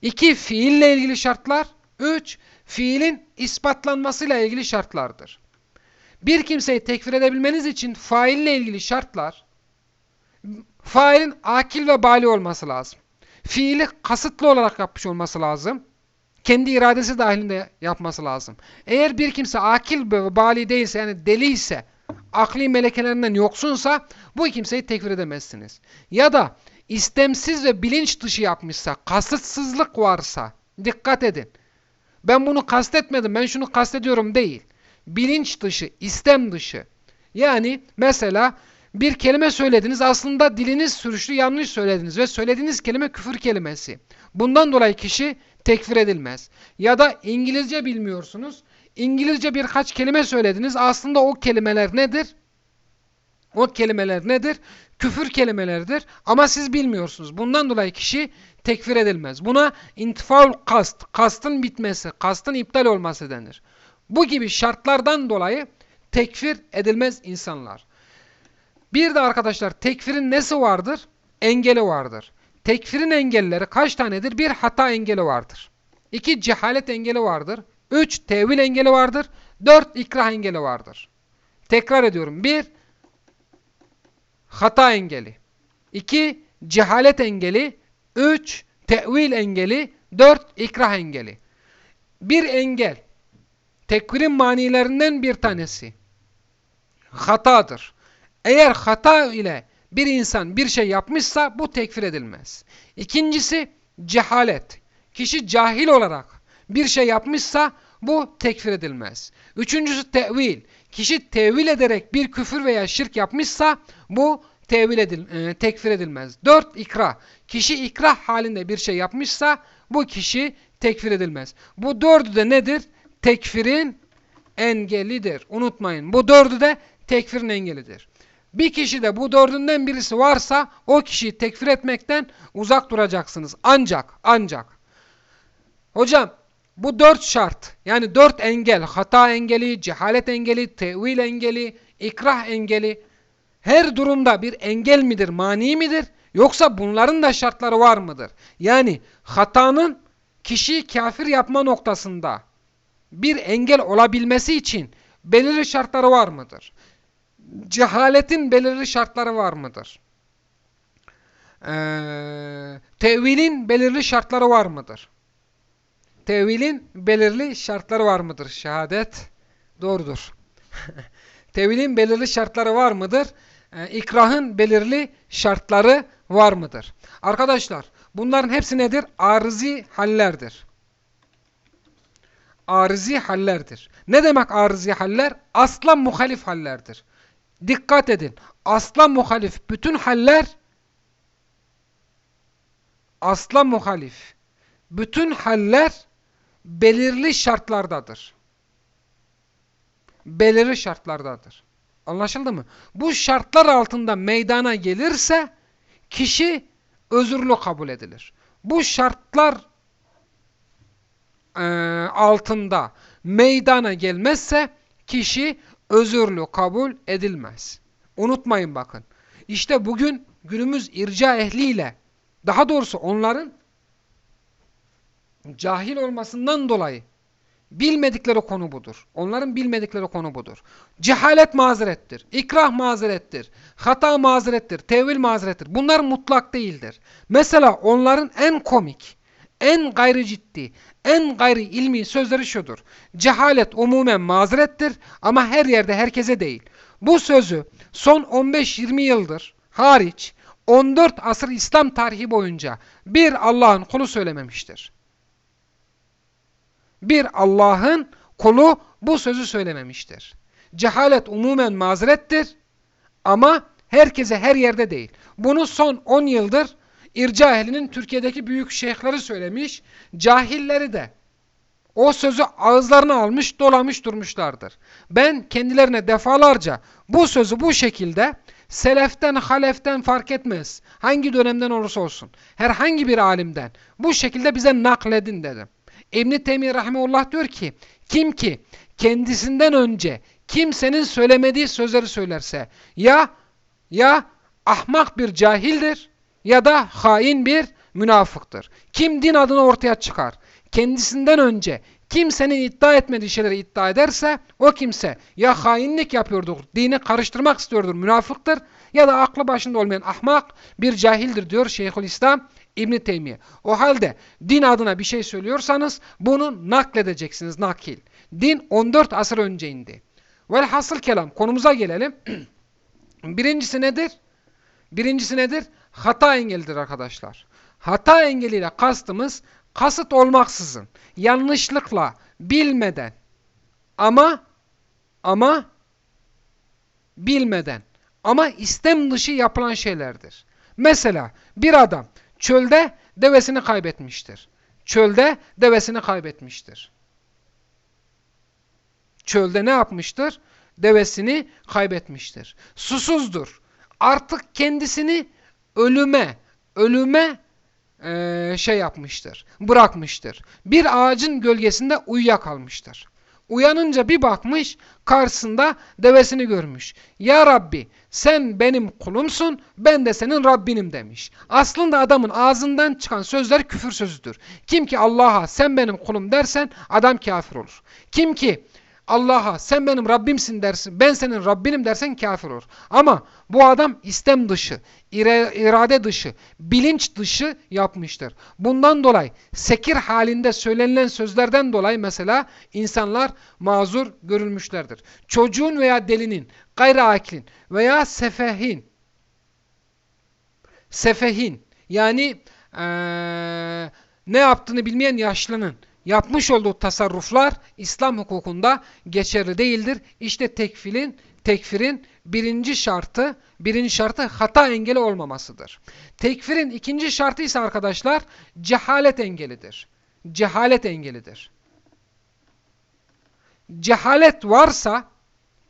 İki, fiille ilgili şartlar. Üç, fiilin ispatlanmasıyla ilgili şartlardır. Bir kimseyi tekfir edebilmeniz için faille ilgili şartlar, failin akil ve bali olması lazım. Fiili kasıtlı olarak yapmış olması lazım. Kendi iradesi dahilinde yapması lazım. Eğer bir kimse akil ve bali değilse yani deli ise, akli melekelerinden yoksunsa bu kimseyi tekfir edemezsiniz. Ya da istemsiz ve bilinç dışı yapmışsa, kasıtsızlık varsa, dikkat edin. Ben bunu kastetmedim, ben şunu kastediyorum değil bilinç dışı, istem dışı. Yani mesela bir kelime söylediniz aslında diliniz sürüşlü yanlış söylediniz ve söylediğiniz kelime küfür kelimesi. Bundan dolayı kişi tekfir edilmez. Ya da İngilizce bilmiyorsunuz. İngilizce birkaç kelime söylediniz. Aslında o kelimeler nedir? O kelimeler nedir? Küfür kelimelerdir. Ama siz bilmiyorsunuz. Bundan dolayı kişi tekfir edilmez. Buna intifaul kast, kastın bitmesi, kastın iptal olması denir. Bu gibi şartlardan dolayı tekfir edilmez insanlar. Bir de arkadaşlar tekfirin nesi vardır? Engeli vardır. Tekfirin engelleri kaç tanedir? Bir hata engeli vardır. İki cehalet engeli vardır. Üç tevil engeli vardır. Dört ikrah engeli vardır. Tekrar ediyorum. Bir hata engeli. İki cehalet engeli. Üç tevil engeli. Dört ikrah engeli. Bir engel tekvirin manilerinden bir tanesi hatadır. Eğer hata ile bir insan bir şey yapmışsa bu tekfir edilmez. İkincisi cehalet. Kişi cahil olarak bir şey yapmışsa bu tekfir edilmez. Üçüncüsü tevil. Kişi tevil ederek bir küfür veya şirk yapmışsa bu tevil edil, e, tekfir edilmez. Dört ikra. Kişi ikrah halinde bir şey yapmışsa bu kişi tekfir edilmez. Bu dördü de nedir? tekfirin engelidir. Unutmayın bu dördü de tekfirin engelidir. Bir kişi de bu dördünden birisi varsa o kişiyi tekfir etmekten uzak duracaksınız. Ancak, ancak. Hocam bu dört şart yani dört engel, hata engeli, cehalet engeli, tevil engeli, ikrah engeli her durumda bir engel midir, mani midir? Yoksa bunların da şartları var mıdır? Yani hatanın kişiyi kafir yapma noktasında bir engel olabilmesi için belirli şartları var mıdır? Cehaletin belirli şartları var mıdır? Ee, tevilin belirli şartları var mıdır? Tevilin belirli şartları var mıdır? Şehadet doğrudur. [LAUGHS] tevilin belirli şartları var mıdır? Ee, ikrahın belirli şartları var mıdır? Arkadaşlar bunların hepsi nedir? Arızi hallerdir arızi hallerdir. Ne demek arızi haller? Aslan muhalif hallerdir. Dikkat edin. Aslan muhalif bütün haller aslan muhalif. Bütün haller belirli şartlardadır. belirli şartlardadır. Anlaşıldı mı? Bu şartlar altında meydana gelirse kişi özürlü kabul edilir. Bu şartlar e, altında meydana gelmezse kişi özürlü kabul edilmez. Unutmayın bakın. İşte bugün günümüz irca ehliyle daha doğrusu onların cahil olmasından dolayı bilmedikleri konu budur. Onların bilmedikleri konu budur. Cehalet mazerettir. İkrah mazerettir. Hata mazerettir. Tevil mazerettir. Bunlar mutlak değildir. Mesela onların en komik, en gayri ciddi, en gayri ilmi sözleri şudur. Cehalet umumen mazerettir ama her yerde herkese değil. Bu sözü son 15-20 yıldır hariç 14 asır İslam tarihi boyunca bir Allah'ın kulu söylememiştir. Bir Allah'ın kulu bu sözü söylememiştir. Cehalet umumen mazerettir ama herkese her yerde değil. Bunu son 10 yıldır irca ehlinin Türkiye'deki büyük şeyhleri söylemiş, cahilleri de o sözü ağızlarına almış, dolamış durmuşlardır. Ben kendilerine defalarca bu sözü bu şekilde seleften, haleften fark etmez. Hangi dönemden olursa olsun. Herhangi bir alimden bu şekilde bize nakledin dedim. İbn-i Teymiye Rahimullah diyor ki, kim ki kendisinden önce kimsenin söylemediği sözleri söylerse ya ya ahmak bir cahildir ya da hain bir münafıktır. Kim din adına ortaya çıkar, kendisinden önce kimsenin iddia etmediği şeyleri iddia ederse o kimse ya hainlik yapıyordur, dini karıştırmak istiyordur, münafıktır ya da aklı başında olmayan ahmak bir cahildir diyor Şeyhülislam İbn Teymiye. O halde din adına bir şey söylüyorsanız bunu nakledeceksiniz nakil. Din 14 asır önce indi. Velhasıl kelam konumuza gelelim. [CLEARS THROAT] Birincisi nedir? Birincisi nedir? Hata engelidir arkadaşlar. Hata engeliyle kastımız kasıt olmaksızın, yanlışlıkla, bilmeden ama ama bilmeden ama istem dışı yapılan şeylerdir. Mesela bir adam çölde devesini kaybetmiştir. Çölde devesini kaybetmiştir. Çölde ne yapmıştır? Devesini kaybetmiştir. Susuzdur. Artık kendisini ölüme, ölüme e, şey yapmıştır, bırakmıştır. Bir ağacın gölgesinde uyuyakalmıştır. Uyanınca bir bakmış, karşısında devesini görmüş. Ya Rabbi sen benim kulumsun, ben de senin Rabbinim demiş. Aslında adamın ağzından çıkan sözler küfür sözüdür. Kim ki Allah'a sen benim kulum dersen adam kafir olur. Kim ki Allah'a sen benim Rabbimsin dersin, ben senin Rabbinim dersen kafir olur. Ama bu adam istem dışı, irade dışı, bilinç dışı yapmıştır. Bundan dolayı sekir halinde söylenilen sözlerden dolayı mesela insanlar mazur görülmüşlerdir. Çocuğun veya delinin, gayri aklin veya sefehin, sefehin yani ee, ne yaptığını bilmeyen yaşlının yapmış olduğu tasarruflar İslam hukukunda geçerli değildir. İşte tekfilin, tekfirin birinci şartı, birinci şartı hata engeli olmamasıdır. Tekfirin ikinci şartı ise arkadaşlar cehalet engelidir. Cehalet engelidir. Cehalet varsa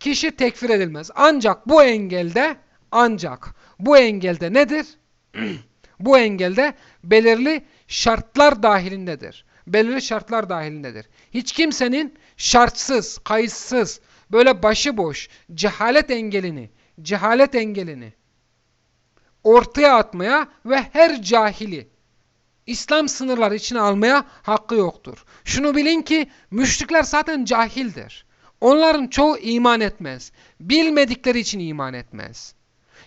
kişi tekfir edilmez. Ancak bu engelde ancak bu engelde nedir? [CLEARS THROAT] bu engelde belirli şartlar dahilindedir belirli şartlar dahilindedir. Hiç kimsenin şartsız, kayıtsız, böyle başıboş cehalet engelini, cehalet engelini ortaya atmaya ve her cahili İslam sınırları içine almaya hakkı yoktur. Şunu bilin ki müşrikler zaten cahildir. Onların çoğu iman etmez. Bilmedikleri için iman etmez.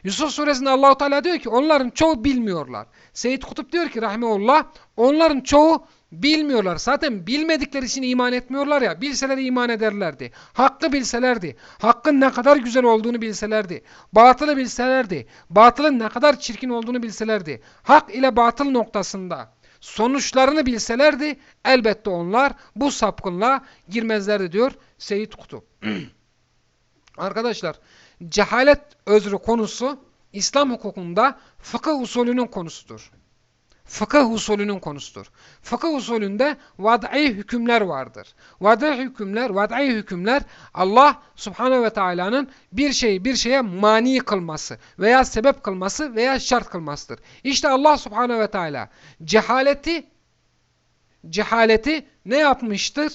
Yusuf suresinde Allahu Teala diyor ki onların çoğu bilmiyorlar. Seyyid Kutup diyor ki rahmeullah onların çoğu Bilmiyorlar. Zaten bilmedikleri için iman etmiyorlar ya. Bilseler iman ederlerdi. Hakkı bilselerdi. Hakkın ne kadar güzel olduğunu bilselerdi. Batılı bilselerdi. Batılın ne kadar çirkin olduğunu bilselerdi. Hak ile batıl noktasında sonuçlarını bilselerdi elbette onlar bu sapkınlığa girmezlerdi diyor Seyyid Kutup. [CLEARS THROAT] Arkadaşlar cehalet özrü konusu İslam hukukunda fıkıh usulünün konusudur. Fıkıh usulünün konusudur. Fıkıh usulünde vad'i hükümler vardır. Vad'i hükümler, vad'i hükümler Allah Subhanahu ve Taala'nın bir şeyi bir şeye mani kılması veya sebep kılması veya şart kılmasıdır. İşte Allah Subhanahu ve Teala cehaleti cehaleti ne yapmıştır?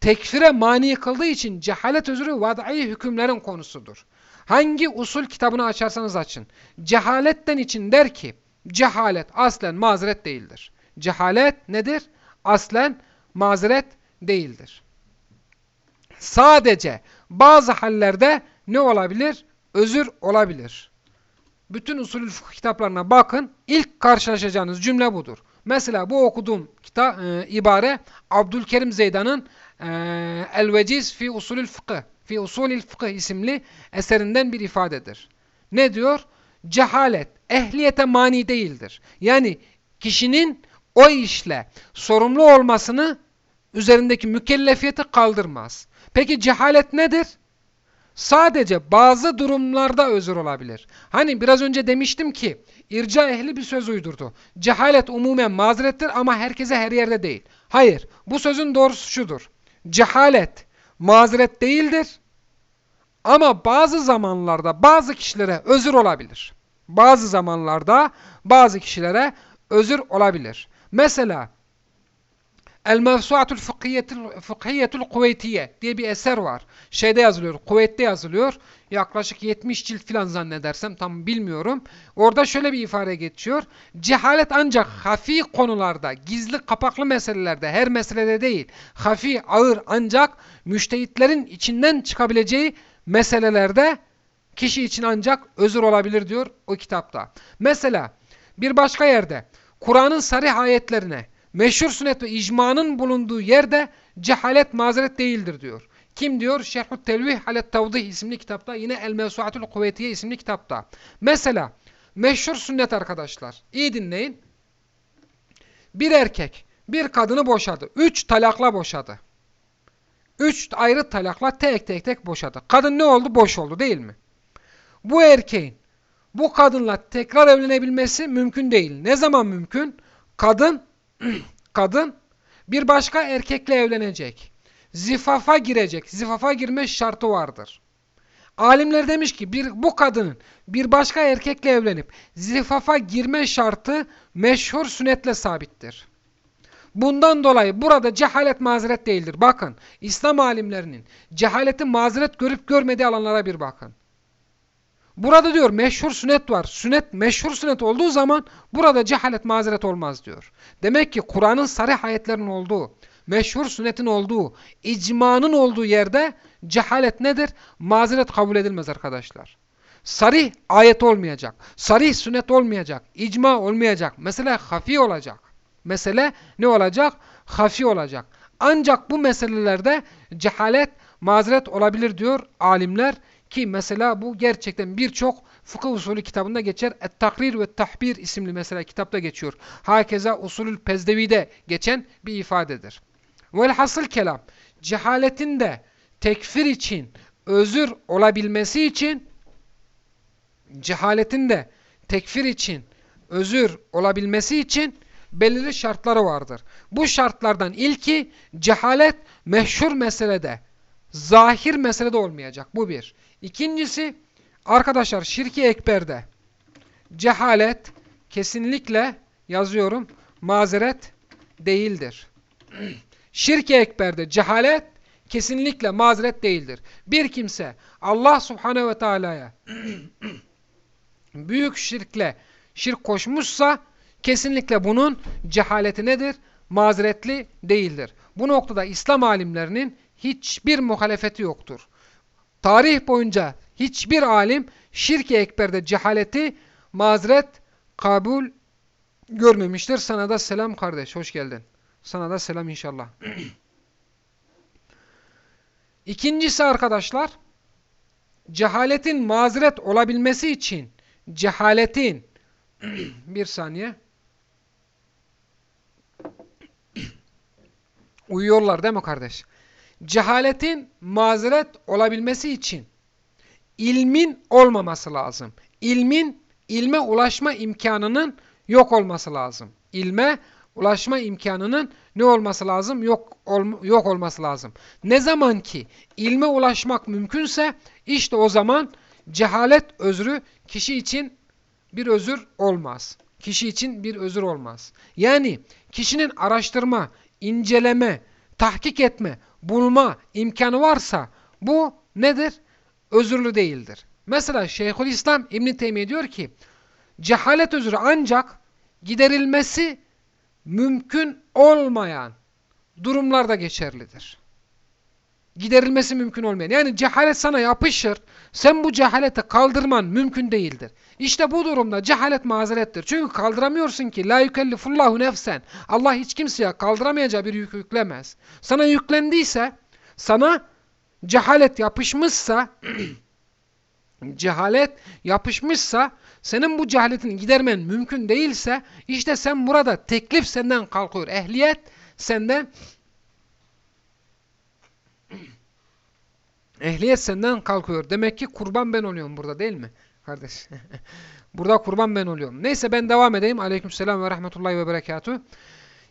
Tekfire mani kıldığı için cehalet özürü vad'i hükümlerin konusudur. Hangi usul kitabını açarsanız açın. Cehaletten için der ki cehalet aslen mazeret değildir. Cehalet nedir? Aslen mazeret değildir. Sadece bazı hallerde ne olabilir? Özür olabilir. Bütün usulü fıkıh kitaplarına bakın. İlk karşılaşacağınız cümle budur. Mesela bu okuduğum kitap, e, ibare Abdülkerim Zeydan'ın e, El-Veciz fi usulül fıkıh fi usulül fıkıh isimli eserinden bir ifadedir. Ne diyor? Cehalet ehliyete mani değildir. Yani kişinin o işle sorumlu olmasını üzerindeki mükellefiyeti kaldırmaz. Peki cehalet nedir? Sadece bazı durumlarda özür olabilir. Hani biraz önce demiştim ki irca ehli bir söz uydurdu. Cehalet umumen mazerettir ama herkese her yerde değil. Hayır bu sözün doğrusu şudur. Cehalet mazeret değildir ama bazı zamanlarda bazı kişilere özür olabilir. Bazı zamanlarda bazı kişilere özür olabilir. Mesela El-Mevsuatul Fıkhiyetul Kuveytiye diye bir eser var. Şeyde yazılıyor, Kuveyt'te yazılıyor. Yaklaşık 70 cilt filan zannedersem tam bilmiyorum. Orada şöyle bir ifade geçiyor. Cehalet ancak hafi konularda, gizli kapaklı meselelerde, her meselede değil. Hafi, ağır ancak müştehitlerin içinden çıkabileceği meselelerde kişi için ancak özür olabilir diyor o kitapta. Mesela bir başka yerde Kur'an'ın sarih ayetlerine meşhur sünnet ve icmanın bulunduğu yerde cehalet mazeret değildir diyor. Kim diyor? Şerhut Telvih Alet Tavdih isimli kitapta yine El Mevsuatul Kuvvetiye isimli kitapta. Mesela meşhur sünnet arkadaşlar. İyi dinleyin. Bir erkek bir kadını boşadı. Üç talakla boşadı. Üç ayrı talakla tek tek tek boşadı. Kadın ne oldu? Boş oldu değil mi? Bu erkeğin bu kadınla tekrar evlenebilmesi mümkün değil. Ne zaman mümkün? Kadın [CLEARS THROAT] kadın bir başka erkekle evlenecek. Zifafa girecek. Zifafa girme şartı vardır. Alimler demiş ki bir bu kadının bir başka erkekle evlenip zifafa girme şartı meşhur sünnetle sabittir. Bundan dolayı burada cehalet mazeret değildir. Bakın İslam alimlerinin cehaleti mazeret görüp görmediği alanlara bir bakın. Burada diyor meşhur sünnet var. Sünnet meşhur sünnet olduğu zaman burada cehalet mazeret olmaz diyor. Demek ki Kur'an'ın sarih ayetlerinin olduğu, meşhur sünnetin olduğu, icmanın olduğu yerde cehalet nedir? Mazeret kabul edilmez arkadaşlar. Sarih ayet olmayacak. Sarih sünnet olmayacak. icma olmayacak. Mesela hafi olacak. Mesele ne olacak? Hafi olacak. Ancak bu meselelerde cehalet mazeret olabilir diyor alimler. Ki mesela bu gerçekten birçok fıkıh usulü kitabında geçer. Et-Takrir ve Tahbir isimli mesela kitapta geçiyor. Hakeza usulül pezdevi'de geçen bir ifadedir. Velhasıl kelam, cehaletin de tekfir için, özür olabilmesi için, cehaletin de tekfir için, özür olabilmesi için belirli şartları vardır. Bu şartlardan ilki cehalet meşhur meselede, zahir meselede olmayacak. Bu bir. İkincisi arkadaşlar şirki ekberde cehalet kesinlikle yazıyorum mazeret değildir. [CLEARS THROAT] Şirki ekberde cehalet kesinlikle mazeret değildir. Bir kimse Allah subhanehu ve teala'ya [CLEARS THROAT] büyük şirkle şirk koşmuşsa kesinlikle bunun cehaleti nedir? Mazeretli değildir. Bu noktada İslam alimlerinin hiçbir muhalefeti yoktur. Tarih boyunca hiçbir alim şirk-i ekberde cehaleti mazeret kabul görmemiştir. Sana da selam kardeş. Hoş geldin. Sana da selam inşallah. [CLEARS THROAT] İkincisi arkadaşlar cehaletin mazeret olabilmesi için cehaletin [CLEARS THROAT] bir saniye uyuyorlar değil mi kardeş? Cehaletin mazeret olabilmesi için ilmin olmaması lazım. İlmin, ilme ulaşma imkanının yok olması lazım. İlme ulaşma imkanının ne olması lazım? Yok, ol, yok olması lazım. Ne zaman ki ilme ulaşmak mümkünse işte o zaman cehalet özrü kişi için bir özür olmaz. Kişi için bir özür olmaz. Yani kişinin araştırma, inceleme, tahkik etme, bulma imkanı varsa bu nedir? Özürlü değildir. Mesela Şeyhülislam İbn Teymiye diyor ki cehalet özrü ancak giderilmesi mümkün olmayan durumlarda geçerlidir. Giderilmesi mümkün olmayan. Yani cehalet sana yapışır. Sen bu cehaleti kaldırman mümkün değildir. İşte bu durumda cehalet mazerettir. Çünkü kaldıramıyorsun ki la yükellifullahu nefsen. Allah hiç kimseye kaldıramayacağı bir yük yüklemez. Sana yüklendiyse, sana cehalet yapışmışsa [CLEARS THROAT] cehalet yapışmışsa senin bu cehaletini gidermen mümkün değilse işte sen burada teklif senden kalkıyor. Ehliyet senden ehliyet senden kalkıyor. Demek ki kurban ben oluyorum burada değil mi? Kardeş. [LAUGHS] burada kurban ben oluyorum. Neyse ben devam edeyim. Aleykümselam ve rahmetullahi ve berekatuhu.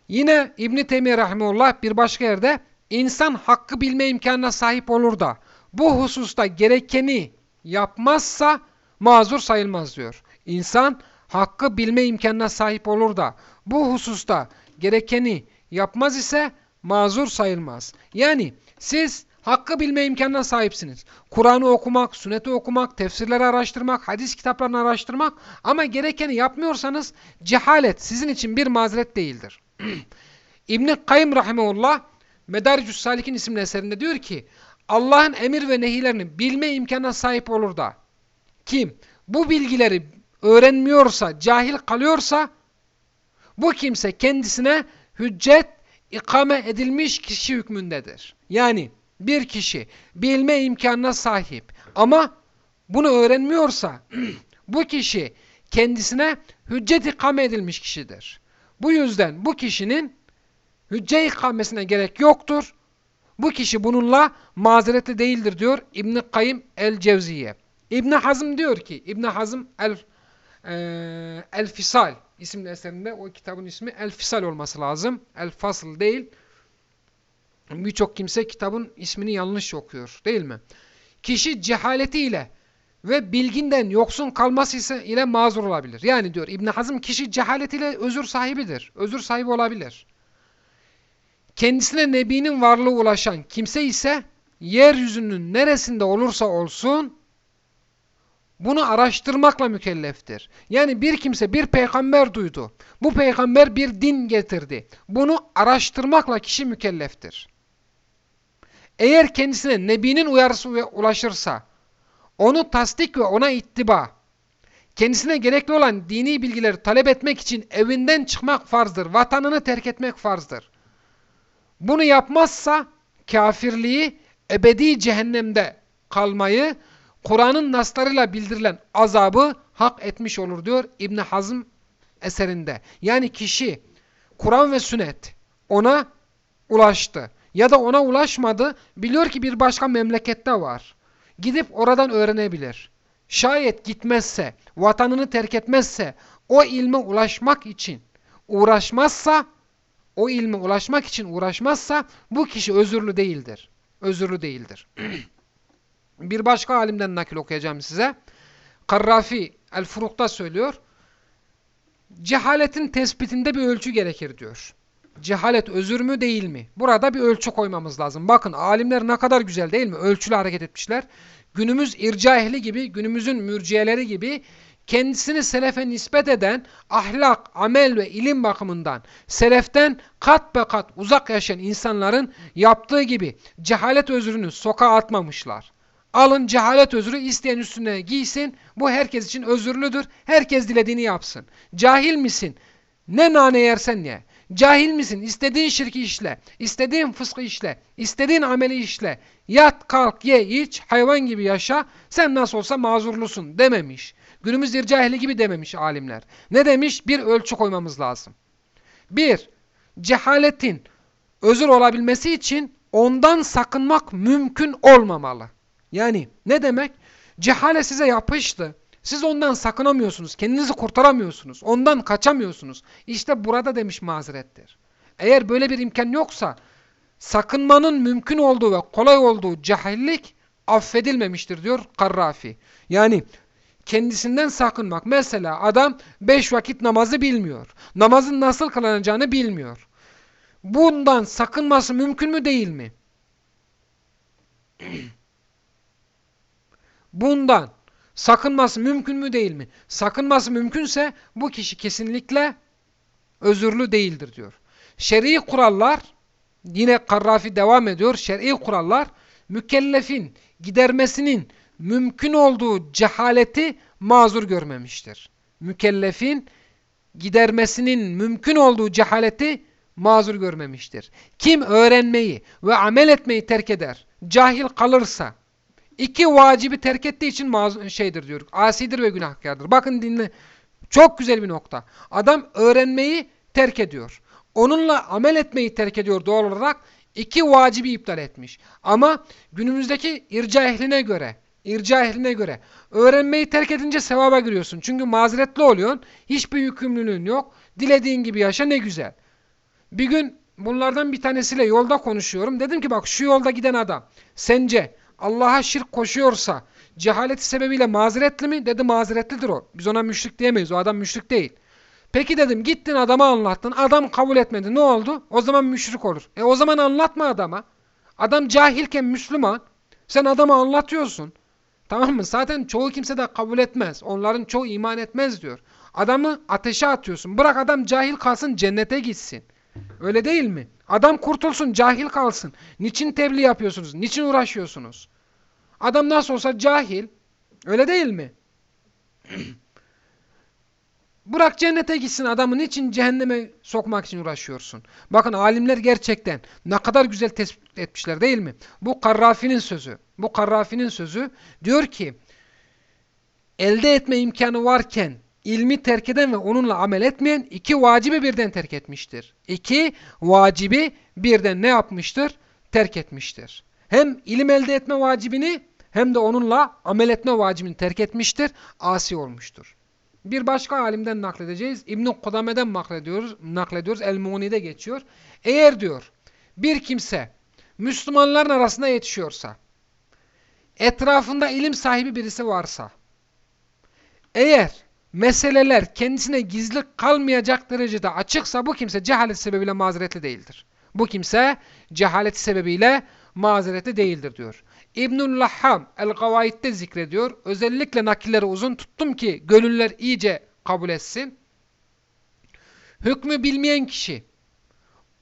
Yine İbn-i Teymiye Rahimullah bir başka yerde insan hakkı bilme imkanına sahip olur da bu hususta gerekeni yapmazsa mazur sayılmaz diyor. İnsan hakkı bilme imkanına sahip olur da bu hususta gerekeni yapmaz ise mazur sayılmaz. Yani siz hakkı bilme imkanına sahipsiniz. Kur'an'ı okumak, sünneti okumak, tefsirleri araştırmak, hadis kitaplarını araştırmak ama gerekeni yapmıyorsanız cehalet sizin için bir mazeret değildir. [CLEARS THROAT] İbn-i Kayyum Rahimullah Medaricus Salik'in isimli eserinde diyor ki Allah'ın emir ve nehilerini bilme imkanına sahip olur da kim bu bilgileri öğrenmiyorsa, cahil kalıyorsa bu kimse kendisine hüccet ikame edilmiş kişi hükmündedir. Yani bir kişi bilme imkanına sahip ama bunu öğrenmiyorsa [CLEARS THROAT] bu kişi kendisine hüccet ikame edilmiş kişidir. Bu yüzden bu kişinin hücce ikamesine gerek yoktur. Bu kişi bununla mazeretli değildir diyor İbn Kayyim el-Cevziye. İbn Hazm diyor ki İbn Hazm el e, El Fisal isimli eserinde o kitabın ismi El Fisal olması lazım. El Fasıl değil. Birçok kimse kitabın ismini yanlış okuyor değil mi? Kişi cehaletiyle ve bilginden yoksun kalması ile mazur olabilir. Yani diyor İbn Hazm kişi cehaletiyle özür sahibidir. Özür sahibi olabilir. Kendisine Nebi'nin varlığı ulaşan kimse ise yeryüzünün neresinde olursa olsun bunu araştırmakla mükelleftir. Yani bir kimse bir peygamber duydu. Bu peygamber bir din getirdi. Bunu araştırmakla kişi mükelleftir. Eğer kendisine Nebi'nin uyarısı ulaşırsa, onu tasdik ve ona ittiba, kendisine gerekli olan dini bilgileri talep etmek için evinden çıkmak farzdır, vatanını terk etmek farzdır. Bunu yapmazsa kafirliği, ebedi cehennemde kalmayı, Kur'an'ın naslarıyla bildirilen azabı hak etmiş olur diyor İbn Hazm eserinde. Yani kişi Kur'an ve sünnet ona ulaştı ya da ona ulaşmadı biliyor ki bir başka memlekette var. Gidip oradan öğrenebilir. Şayet gitmezse, vatanını terk etmezse, o ilme ulaşmak için uğraşmazsa, o ilme ulaşmak için uğraşmazsa bu kişi özürlü değildir. Özürlü değildir. [CLEARS THROAT] Bir başka alimden nakil okuyacağım size. Karrafi El-Furuk'ta söylüyor. Cehaletin tespitinde bir ölçü gerekir diyor. Cehalet özür mü değil mi? Burada bir ölçü koymamız lazım. Bakın alimler ne kadar güzel değil mi? Ölçülü hareket etmişler. Günümüz irca ehli gibi, günümüzün mürciyeleri gibi kendisini selefe nispet eden ahlak, amel ve ilim bakımından seleften kat be kat uzak yaşayan insanların yaptığı gibi cehalet özrünü sokağa atmamışlar. Alın cehalet özrü isteyen üstüne giysin. Bu herkes için özürlüdür. Herkes dilediğini yapsın. Cahil misin? Ne nane yersen ye. Cahil misin? İstediğin şirki işle. istediğin fıskı işle. istediğin ameli işle. Yat, kalk, ye, iç, hayvan gibi yaşa. Sen nasıl olsa mazurlusun dememiş. Günümüz ircahili gibi dememiş alimler. Ne demiş? Bir ölçü koymamız lazım. Bir, cehaletin özür olabilmesi için ondan sakınmak mümkün olmamalı. Yani ne demek? Cehale size yapıştı. Siz ondan sakınamıyorsunuz. Kendinizi kurtaramıyorsunuz. Ondan kaçamıyorsunuz. İşte burada demiş mazerettir. Eğer böyle bir imkan yoksa sakınmanın mümkün olduğu ve kolay olduğu cahillik affedilmemiştir diyor Karrafi. Yani kendisinden sakınmak. Mesela adam beş vakit namazı bilmiyor. Namazın nasıl kılınacağını bilmiyor. Bundan sakınması mümkün mü değil mi? [CLEARS THROAT] Bundan sakınması mümkün mü değil mi? Sakınması mümkünse bu kişi kesinlikle özürlü değildir diyor. Şer'i kurallar yine Karrafi devam ediyor. Şer'i kurallar mükellefin gidermesinin mümkün olduğu cehaleti mazur görmemiştir. Mükellefin gidermesinin mümkün olduğu cehaleti mazur görmemiştir. Kim öğrenmeyi ve amel etmeyi terk eder, cahil kalırsa, iki vacibi terk ettiği için şeydir diyor, asidir ve günahkardır. Bakın dinle, çok güzel bir nokta. Adam öğrenmeyi terk ediyor. Onunla amel etmeyi terk ediyor doğal olarak. iki vacibi iptal etmiş. Ama günümüzdeki irca ehline göre, irca ehline göre öğrenmeyi terk edince sevaba giriyorsun. Çünkü mazeretli oluyorsun. Hiçbir yükümlülüğün yok. Dilediğin gibi yaşa ne güzel. Bir gün bunlardan bir tanesiyle yolda konuşuyorum. Dedim ki bak şu yolda giden adam sence Allah'a şirk koşuyorsa cehaleti sebebiyle mazeretli mi? Dedi mazeretlidir o. Biz ona müşrik diyemeyiz. O adam müşrik değil. Peki dedim gittin adama anlattın. Adam kabul etmedi. Ne oldu? O zaman müşrik olur. E o zaman anlatma adama. Adam cahilken Müslüman. Sen adama anlatıyorsun. Tamam mı? Zaten çoğu kimse de kabul etmez. Onların çoğu iman etmez diyor. Adamı ateşe atıyorsun. Bırak adam cahil kalsın cennete gitsin. Öyle değil mi? Adam kurtulsun, cahil kalsın. Niçin tebliğ yapıyorsunuz? Niçin uğraşıyorsunuz? Adam nasıl olsa cahil. Öyle değil mi? [CLEARS THROAT] Bırak cennete gitsin adamın için cehenneme sokmak için uğraşıyorsun. Bakın alimler gerçekten ne kadar güzel tespit etmişler değil mi? Bu Karrafi'nin sözü. Bu Karrafi'nin sözü diyor ki elde etme imkanı varken ilmi terk eden ve onunla amel etmeyen iki vacibi birden terk etmiştir. İki vacibi birden ne yapmıştır? Terk etmiştir. Hem ilim elde etme vacibini hem de onunla amel etme vacibini terk etmiştir. Asi olmuştur. Bir başka alimden nakledeceğiz. İbn-i Kudame'den naklediyoruz. naklediyoruz. El-Muni'de geçiyor. Eğer diyor bir kimse Müslümanların arasında yetişiyorsa, etrafında ilim sahibi birisi varsa, eğer meseleler kendisine gizli kalmayacak derecede açıksa bu kimse cehalet sebebiyle mazeretli değildir. Bu kimse cehalet sebebiyle mazeretli değildir diyor. İbnül Lahham El-Gavaid'de zikrediyor. Özellikle nakilleri uzun tuttum ki gönüller iyice kabul etsin. Hükmü bilmeyen kişi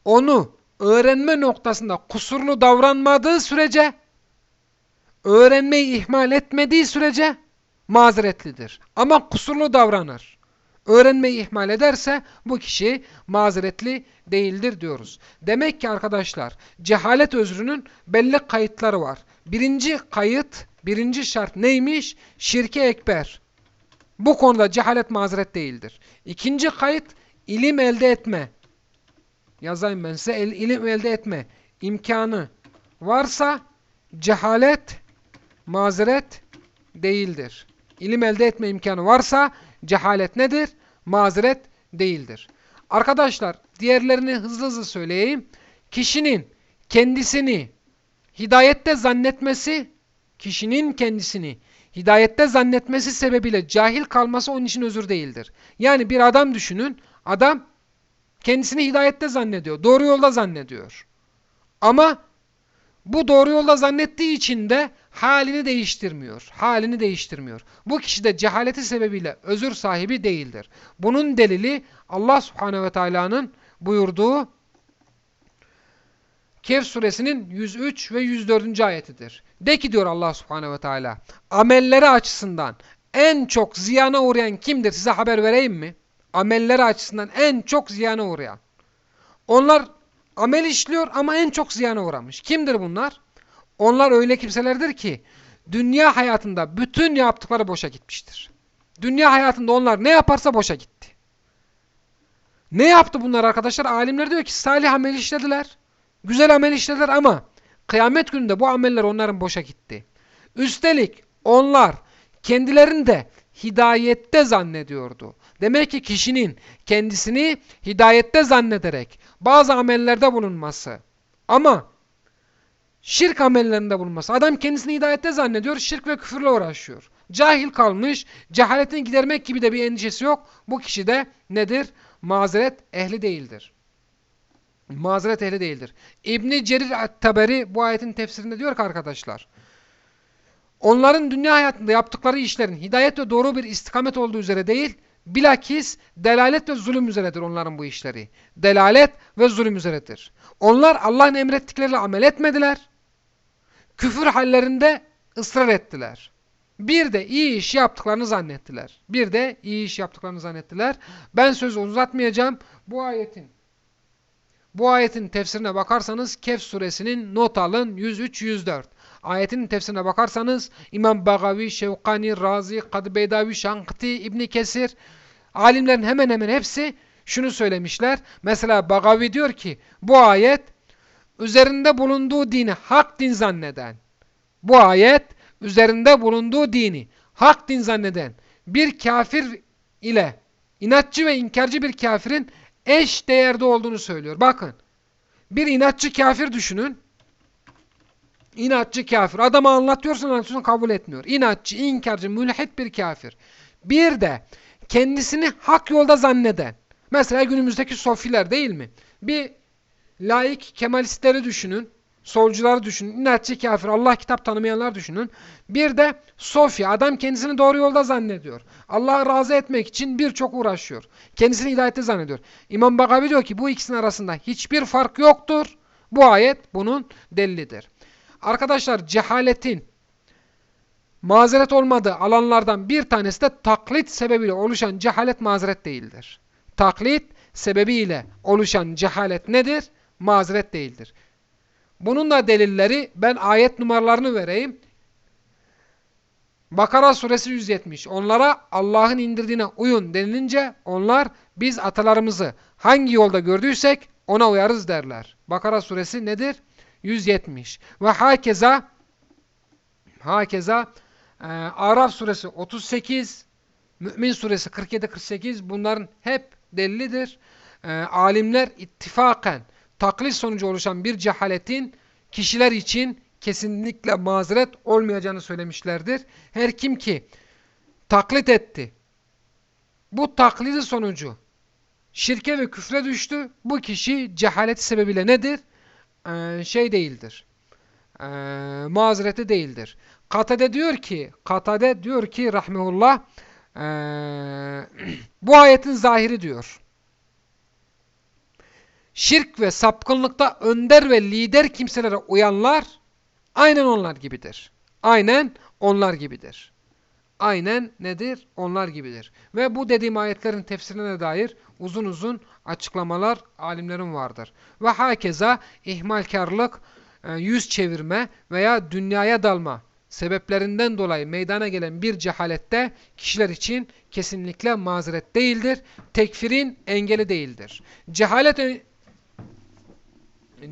onu öğrenme noktasında kusurlu davranmadığı sürece öğrenmeyi ihmal etmediği sürece mazeretlidir. Ama kusurlu davranır. Öğrenmeyi ihmal ederse bu kişi mazeretli değildir diyoruz. Demek ki arkadaşlar cehalet özrünün belli kayıtları var. Birinci kayıt, birinci şart neymiş? Şirke ekber. Bu konuda cehalet mazeret değildir. İkinci kayıt ilim elde etme. Yazayım ben size el, ilim elde etme imkanı varsa cehalet mazeret değildir. İlim elde etme imkanı varsa cehalet nedir? Mazeret değildir. Arkadaşlar diğerlerini hızlı hızlı söyleyeyim. Kişinin kendisini hidayette zannetmesi, kişinin kendisini hidayette zannetmesi sebebiyle cahil kalması onun için özür değildir. Yani bir adam düşünün, adam kendisini hidayette zannediyor, doğru yolda zannediyor. Ama bu doğru yolda zannettiği için de halini değiştirmiyor. Halini değiştirmiyor. Bu kişi de cehaleti sebebiyle özür sahibi değildir. Bunun delili Allah subhanehu ve teala'nın buyurduğu Kehf suresinin 103 ve 104. ayetidir. De ki diyor Allah subhanehu ve teala amelleri açısından en çok ziyana uğrayan kimdir size haber vereyim mi? Amelleri açısından en çok ziyana uğrayan. Onlar amel işliyor ama en çok ziyana uğramış. Kimdir bunlar? Onlar öyle kimselerdir ki dünya hayatında bütün yaptıkları boşa gitmiştir. Dünya hayatında onlar ne yaparsa boşa gitti. Ne yaptı bunlar arkadaşlar? Alimler diyor ki salih amel işlediler. Güzel amel işlediler ama kıyamet gününde bu ameller onların boşa gitti. Üstelik onlar kendilerinde hidayette zannediyordu. Demek ki kişinin kendisini hidayette zannederek bazı amellerde bulunması ama şirk amellerinde bulunması. Adam kendisini hidayette zannediyor, şirk ve küfürle uğraşıyor. Cahil kalmış, cehaletini gidermek gibi de bir endişesi yok. Bu kişi de nedir? Mazeret ehli değildir. Mazeret ehli değildir. İbni Cerir At-Taberi bu ayetin tefsirinde diyor ki arkadaşlar. Onların dünya hayatında yaptıkları işlerin hidayet ve doğru bir istikamet olduğu üzere değil, bilakis delalet ve zulüm üzeredir onların bu işleri. Delalet ve zulüm üzeredir. Onlar Allah'ın emrettikleriyle amel etmediler. Küfür hallerinde ısrar ettiler. Bir de iyi iş yaptıklarını zannettiler. Bir de iyi iş yaptıklarını zannettiler. Ben sözü uzatmayacağım. Bu ayetin bu ayetin tefsirine bakarsanız Kehf suresinin not alın 103-104. Ayetin tefsirine bakarsanız İmam Bagavi, Şevkani, Razi, Kadı Beydavi, Şankıti, İbni Kesir alimlerin hemen hemen hepsi şunu söylemişler. Mesela Bagavi diyor ki bu ayet üzerinde bulunduğu dini hak din zanneden bu ayet üzerinde bulunduğu dini hak din zanneden bir kafir ile inatçı ve inkarcı bir kafirin eş değerde olduğunu söylüyor. Bakın bir inatçı kafir düşünün. İnatçı kafir. Adama anlatıyorsun anlatıyorsun kabul etmiyor. İnatçı, inkarcı, mülhit bir kafir. Bir de kendisini hak yolda zanneden. Mesela günümüzdeki sofiler değil mi? Bir laik kemalistleri düşünün. Solcuları düşünün. İnatçı kafir, Allah kitap tanımayanlar düşünün. Bir de Sofya. Adam kendisini doğru yolda zannediyor. Allah'ı razı etmek için birçok uğraşıyor. Kendisini hidayette zannediyor. İmam Bagavi diyor ki bu ikisinin arasında hiçbir fark yoktur. Bu ayet bunun delilidir. Arkadaşlar cehaletin mazeret olmadığı alanlardan bir tanesi de taklit sebebiyle oluşan cehalet mazeret değildir. Taklit sebebiyle oluşan cehalet nedir? Mazeret değildir. Bunun da delilleri ben ayet numaralarını vereyim. Bakara suresi 170. Onlara Allah'ın indirdiğine uyun denilince onlar biz atalarımızı hangi yolda gördüysek ona uyarız derler. Bakara suresi nedir? 170. Ve hakeza hakeza e, Araf suresi 38 Mümin suresi 47-48 bunların hep delilidir. E, alimler ittifaken taklit sonucu oluşan bir cehaletin kişiler için kesinlikle mazeret olmayacağını söylemişlerdir. Her kim ki taklit etti, bu taklidi sonucu şirke ve küfre düştü, bu kişi cehaleti sebebiyle nedir? Ee, şey değildir. Ee, mazereti değildir. Katade diyor ki, Katade diyor ki rahmetullah ee, [CLEARS THROAT] bu ayetin zahiri diyor şirk ve sapkınlıkta önder ve lider kimselere uyanlar aynen onlar gibidir. Aynen onlar gibidir. Aynen nedir? Onlar gibidir. Ve bu dediğim ayetlerin tefsirine dair uzun uzun açıklamalar alimlerin vardır. Ve hakeza ihmalkarlık, e, yüz çevirme veya dünyaya dalma sebeplerinden dolayı meydana gelen bir cehalette kişiler için kesinlikle mazeret değildir. Tekfirin engeli değildir. Cehalet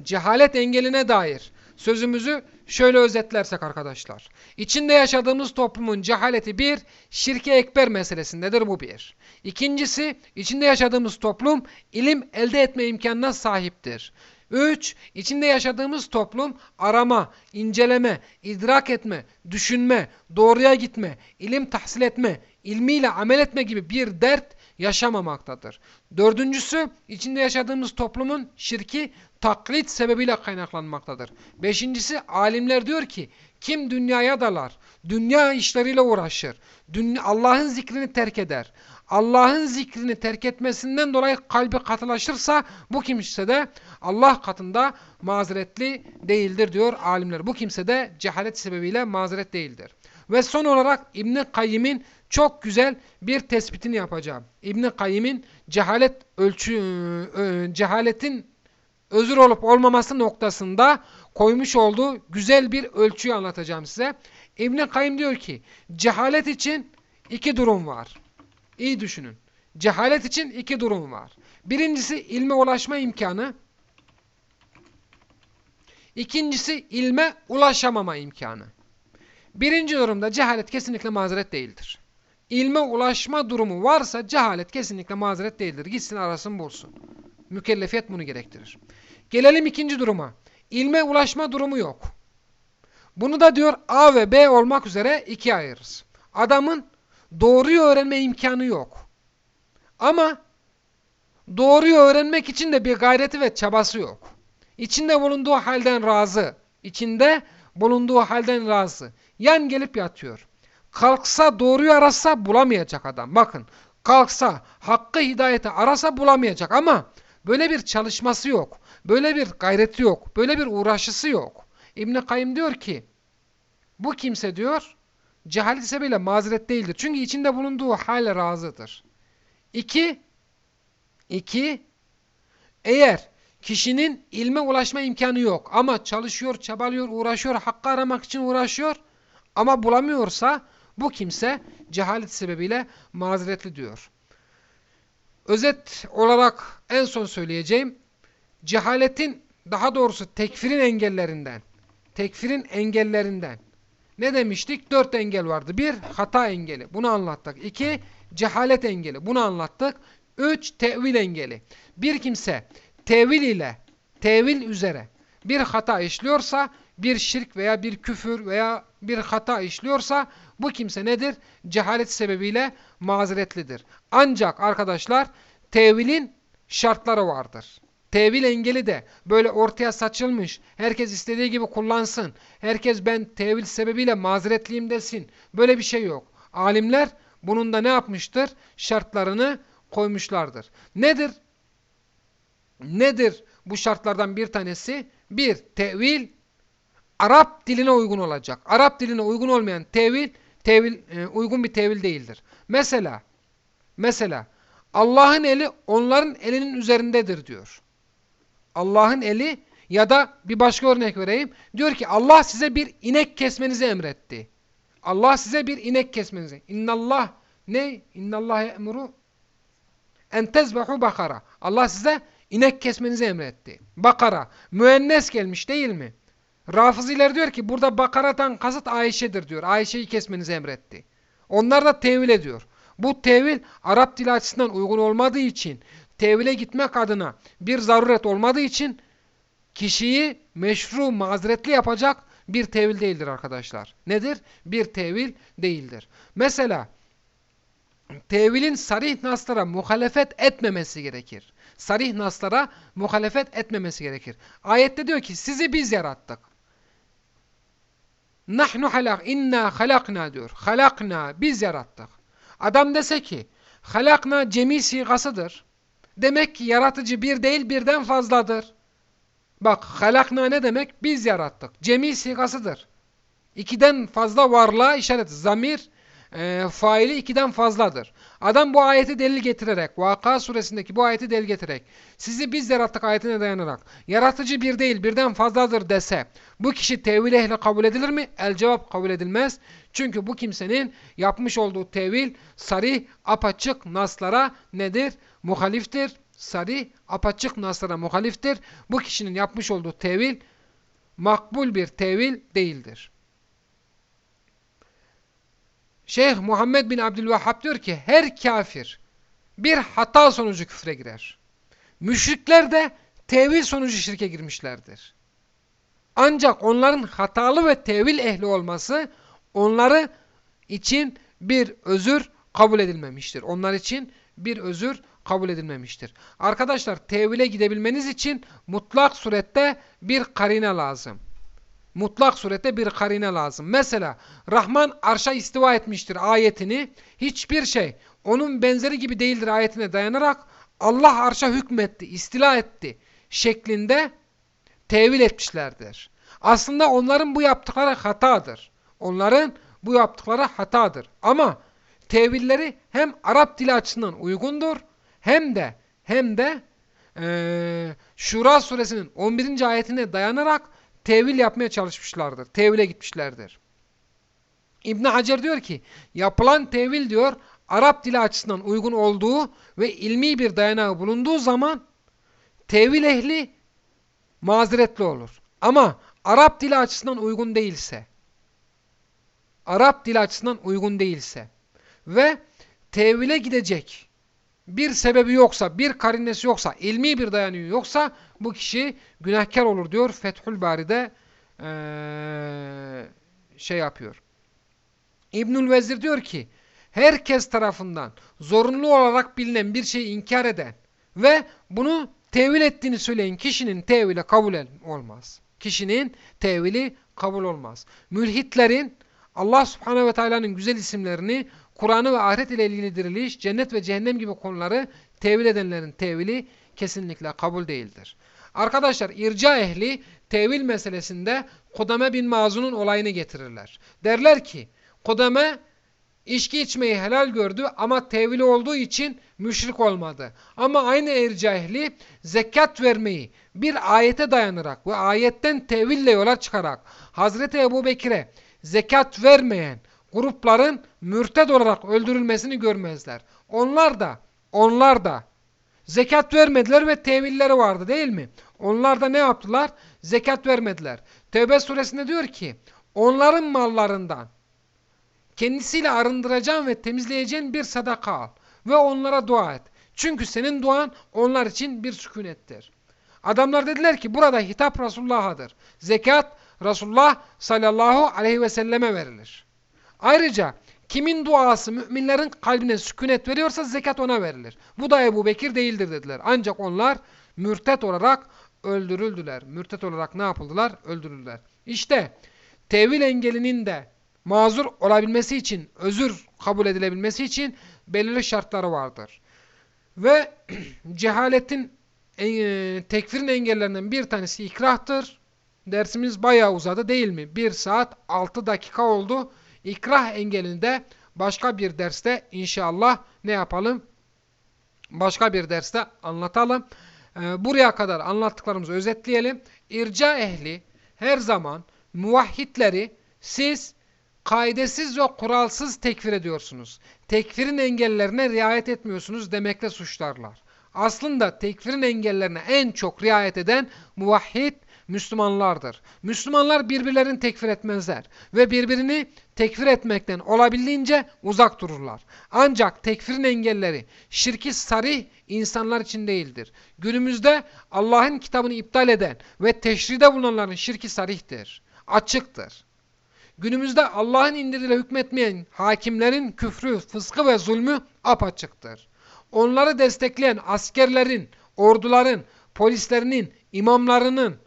cehalet engeline dair sözümüzü şöyle özetlersek arkadaşlar. İçinde yaşadığımız toplumun cehaleti bir, şirke ekber meselesindedir bu bir. İkincisi, içinde yaşadığımız toplum ilim elde etme imkanına sahiptir. Üç, içinde yaşadığımız toplum arama, inceleme, idrak etme, düşünme, doğruya gitme, ilim tahsil etme, ilmiyle amel etme gibi bir dert yaşamamaktadır. Dördüncüsü, içinde yaşadığımız toplumun şirki taklit sebebiyle kaynaklanmaktadır. Beşincisi alimler diyor ki kim dünyaya dalar, dünya işleriyle uğraşır, Allah'ın zikrini terk eder, Allah'ın zikrini terk etmesinden dolayı kalbi katılaşırsa bu kimse de Allah katında mazeretli değildir diyor alimler. Bu kimse de cehalet sebebiyle mazeret değildir. Ve son olarak İbn Kayyim'in çok güzel bir tespitini yapacağım. İbn Kayyim'in cehalet ölçü e, cehaletin özür olup olmaması noktasında koymuş olduğu güzel bir ölçüyü anlatacağım size. İbn Kayyim diyor ki cehalet için iki durum var. İyi düşünün. Cehalet için iki durum var. Birincisi ilme ulaşma imkanı. İkincisi ilme ulaşamama imkanı. Birinci durumda cehalet kesinlikle mazeret değildir. İlme ulaşma durumu varsa cehalet kesinlikle mazeret değildir. Gitsin arasın bulsun. Mükellefiyet bunu gerektirir. Gelelim ikinci duruma. İlme ulaşma durumu yok. Bunu da diyor A ve B olmak üzere ikiye ayırırız. Adamın doğruyu öğrenme imkanı yok. Ama doğruyu öğrenmek için de bir gayreti ve çabası yok. İçinde bulunduğu halden razı. İçinde bulunduğu halden razı. Yan gelip yatıyor. Kalksa doğruyu arasa bulamayacak adam. Bakın kalksa hakkı hidayeti arasa bulamayacak ama böyle bir çalışması yok. Böyle bir gayreti yok. Böyle bir uğraşısı yok. İbn-i Kayyım diyor ki bu kimse diyor cehalet sebebiyle mazeret değildir. Çünkü içinde bulunduğu hale razıdır. İki, iki, eğer kişinin ilme ulaşma imkanı yok ama çalışıyor, çabalıyor, uğraşıyor, hakkı aramak için uğraşıyor ama bulamıyorsa bu kimse cehalet sebebiyle mazeretli diyor. Özet olarak en son söyleyeceğim cehaletin daha doğrusu tekfirin engellerinden tekfirin engellerinden ne demiştik? Dört engel vardı. Bir, hata engeli. Bunu anlattık. İki, cehalet engeli. Bunu anlattık. Üç, tevil engeli. Bir kimse tevil ile, tevil üzere bir hata işliyorsa, bir şirk veya bir küfür veya bir hata işliyorsa bu kimse nedir? Cehalet sebebiyle mazeretlidir. Ancak arkadaşlar tevilin şartları vardır. Tevil engeli de böyle ortaya saçılmış. Herkes istediği gibi kullansın. Herkes ben tevil sebebiyle mazeretliyim desin. Böyle bir şey yok. Alimler bunun da ne yapmıştır? Şartlarını koymuşlardır. Nedir? Nedir bu şartlardan bir tanesi? Bir, tevil Arap diline uygun olacak. Arap diline uygun olmayan tevil, tevil e, uygun bir tevil değildir. Mesela, mesela Allah'ın eli onların elinin üzerindedir diyor. Allah'ın eli ya da bir başka örnek vereyim. Diyor ki Allah size bir inek kesmenizi emretti. Allah size bir inek kesmenizi. İnnallah ne? İnnallah emru en tezbehu bakara. Allah size inek kesmenizi emretti. Bakara. Müennes gelmiş değil mi? Rafıziler diyor ki burada bakaratan kasıt Ayşe'dir diyor. Ayşe'yi kesmenizi emretti. Onlar da tevil ediyor. Bu tevil Arap dili açısından uygun olmadığı için tevile gitmek adına bir zaruret olmadığı için kişiyi meşru mazeretli yapacak bir tevil değildir arkadaşlar. Nedir? Bir tevil değildir. Mesela tevilin sarih naslara muhalefet etmemesi gerekir. Sarih naslara muhalefet etmemesi gerekir. Ayette diyor ki sizi biz yarattık. Nahnu halak, inna halakna diyor. Halakna, biz yarattık. Adam dese ki, halakna cemi sigasıdır. Demek ki yaratıcı bir değil birden fazladır. Bak halakna ne demek? Biz yarattık. Cemi sigasıdır. İkiden fazla varlığa işaret. Zamir e, faili ikiden fazladır. Adam bu ayeti delil getirerek, Vaka suresindeki bu ayeti delil getirerek, sizi biz yarattık ayetine dayanarak, yaratıcı bir değil birden fazladır dese, bu kişi tevil ehli kabul edilir mi? El cevap kabul edilmez. Çünkü bu kimsenin yapmış olduğu tevil, sarih, apaçık naslara nedir? Muhaliftir. Sarih, apaçık naslara muhaliftir. Bu kişinin yapmış olduğu tevil, makbul bir tevil değildir. Şeyh Muhammed bin Abdülvahhab diyor ki her kafir bir hata sonucu küfre girer. Müşrikler de tevil sonucu şirke girmişlerdir. Ancak onların hatalı ve tevil ehli olması onları için bir özür kabul edilmemiştir. Onlar için bir özür kabul edilmemiştir. Arkadaşlar tevile gidebilmeniz için mutlak surette bir karine lazım mutlak surette bir karine lazım. Mesela Rahman arşa istiva etmiştir ayetini hiçbir şey onun benzeri gibi değildir ayetine dayanarak Allah arşa hükmetti, istila etti şeklinde tevil etmişlerdir. Aslında onların bu yaptıkları hatadır. Onların bu yaptıkları hatadır. Ama tevilleri hem Arap dili açısından uygundur hem de hem de e, Şura suresinin 11. ayetine dayanarak tevil yapmaya çalışmışlardır. Tevile gitmişlerdir. İbn Hacer diyor ki yapılan tevil diyor Arap dili açısından uygun olduğu ve ilmi bir dayanağı bulunduğu zaman tevil ehli mazeretli olur. Ama Arap dili açısından uygun değilse Arap dili açısından uygun değilse ve tevile gidecek bir sebebi yoksa, bir karinesi yoksa, ilmi bir dayanıyor yoksa bu kişi günahkar olur diyor Fethül Bari'de ee, şey yapıyor. İbnül Vezir diyor ki herkes tarafından zorunlu olarak bilinen bir şeyi inkar eden ve bunu tevil ettiğini söyleyen kişinin tevili kabul olmaz. Kişinin tevili kabul olmaz. Mülhitlerin Allah subhanehu ve teala'nın güzel isimlerini Kur'an'ı ve ahiret ile ilgili diriliş, cennet ve cehennem gibi konuları tevil edenlerin tevili kesinlikle kabul değildir. Arkadaşlar irca ehli tevil meselesinde Kudame bin Mazun'un olayını getirirler. Derler ki Kudame içki içmeyi helal gördü ama tevili olduğu için müşrik olmadı. Ama aynı irca ehli zekat vermeyi bir ayete dayanarak ve ayetten teville yola çıkarak Hazreti Ebu Bekir'e zekat vermeyen grupların mürted olarak öldürülmesini görmezler. Onlar da onlar da zekat vermediler ve tevilleri vardı değil mi? Onlar da ne yaptılar? Zekat vermediler. Tevbe suresinde diyor ki onların mallarından kendisiyle arındıracağın ve temizleyeceğin bir sadaka al ve onlara dua et. Çünkü senin duan onlar için bir sükunettir. Adamlar dediler ki burada hitap Resulullah'adır. Zekat Resulullah sallallahu aleyhi ve selleme verilir. Ayrıca kimin duası müminlerin kalbine sükunet veriyorsa zekat ona verilir. Bu da Ebu Bekir değildir dediler. Ancak onlar mürtet olarak öldürüldüler. Mürtet olarak ne yapıldılar? Öldürüldüler. İşte tevil engelinin de mazur olabilmesi için, özür kabul edilebilmesi için belirli şartları vardır. Ve [CLEARS THROAT] cehaletin, e, tekfirin engellerinden bir tanesi ikrahtır. Dersimiz bayağı uzadı değil mi? 1 saat 6 dakika oldu. İkrah engelinde başka bir derste inşallah ne yapalım? Başka bir derste anlatalım. Ee, buraya kadar anlattıklarımızı özetleyelim. İrca ehli her zaman muvahhidleri siz kaidesiz ve kuralsız tekfir ediyorsunuz. Tekfirin engellerine riayet etmiyorsunuz demekle suçlarlar. Aslında tekfirin engellerine en çok riayet eden muvahhid Müslümanlardır. Müslümanlar birbirlerini tekfir etmezler ve birbirini tekfir etmekten olabildiğince uzak dururlar. Ancak tekfirin engelleri şirki sarih insanlar için değildir. Günümüzde Allah'ın kitabını iptal eden ve teşride bulunanların şirki sarihtir. Açıktır. Günümüzde Allah'ın indirdiğiyle hükmetmeyen hakimlerin küfrü, fıskı ve zulmü apaçıktır. Onları destekleyen askerlerin, orduların, polislerinin, imamlarının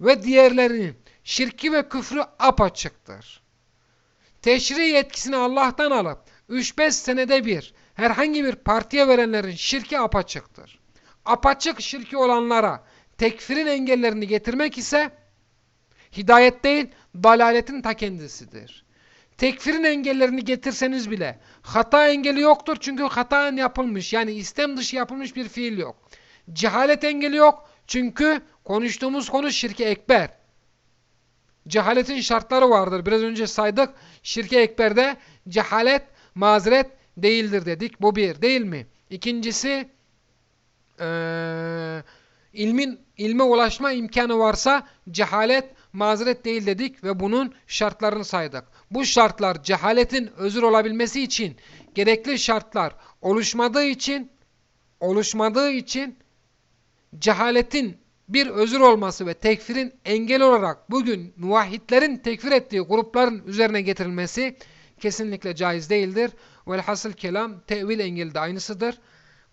ve diğerlerinin şirki ve küfrü apaçıktır. Teşri yetkisini Allah'tan alıp 3-5 senede bir herhangi bir partiye verenlerin şirki apaçıktır. Apaçık şirki olanlara tekfirin engellerini getirmek ise hidayet değil dalaletin ta kendisidir. Tekfirin engellerini getirseniz bile hata engeli yoktur çünkü hata yapılmış yani istem dışı yapılmış bir fiil yok. Cehalet engeli yok çünkü konuştuğumuz konu şirke ekber. Cehaletin şartları vardır. Biraz önce saydık. Şirke ekberde cehalet mazeret değildir dedik. Bu bir değil mi? İkincisi ee, ilmin ilme ulaşma imkanı varsa cehalet mazeret değil dedik ve bunun şartlarını saydık. Bu şartlar cehaletin özür olabilmesi için gerekli şartlar oluşmadığı için oluşmadığı için cehaletin bir özür olması ve tekfirin engel olarak bugün muvahhidlerin tekfir ettiği grupların üzerine getirilmesi kesinlikle caiz değildir. Velhasıl kelam tevil engeli de aynısıdır.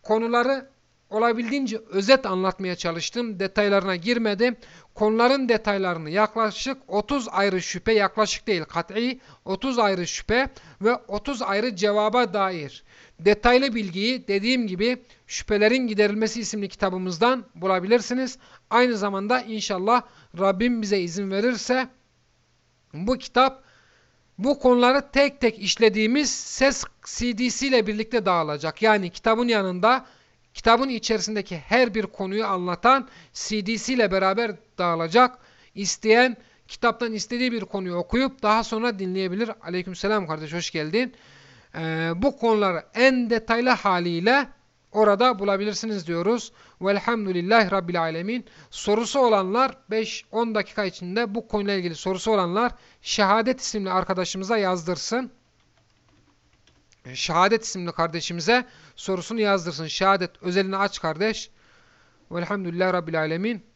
Konuları olabildiğince özet anlatmaya çalıştım. Detaylarına girmedim. Konuların detaylarını yaklaşık 30 ayrı şüphe, yaklaşık değil kat'i 30 ayrı şüphe ve 30 ayrı cevaba dair detaylı bilgiyi dediğim gibi Şüphelerin Giderilmesi isimli kitabımızdan bulabilirsiniz. Aynı zamanda inşallah Rabbim bize izin verirse bu kitap bu konuları tek tek işlediğimiz ses CD'si ile birlikte dağılacak. Yani kitabın yanında kitabın içerisindeki her bir konuyu anlatan CD'si ile beraber dağılacak. İsteyen kitaptan istediği bir konuyu okuyup daha sonra dinleyebilir. Aleykümselam kardeş hoş geldin. Ee, bu konuları en detaylı haliyle orada bulabilirsiniz diyoruz. Velhamdülillahi Rabbil Alemin. Sorusu olanlar 5-10 dakika içinde bu konuyla ilgili sorusu olanlar Şehadet isimli arkadaşımıza yazdırsın. Şehadet isimli kardeşimize sorusunu yazdırsın. Şehadet özelini aç kardeş. Velhamdülillah Rabbil Alemin.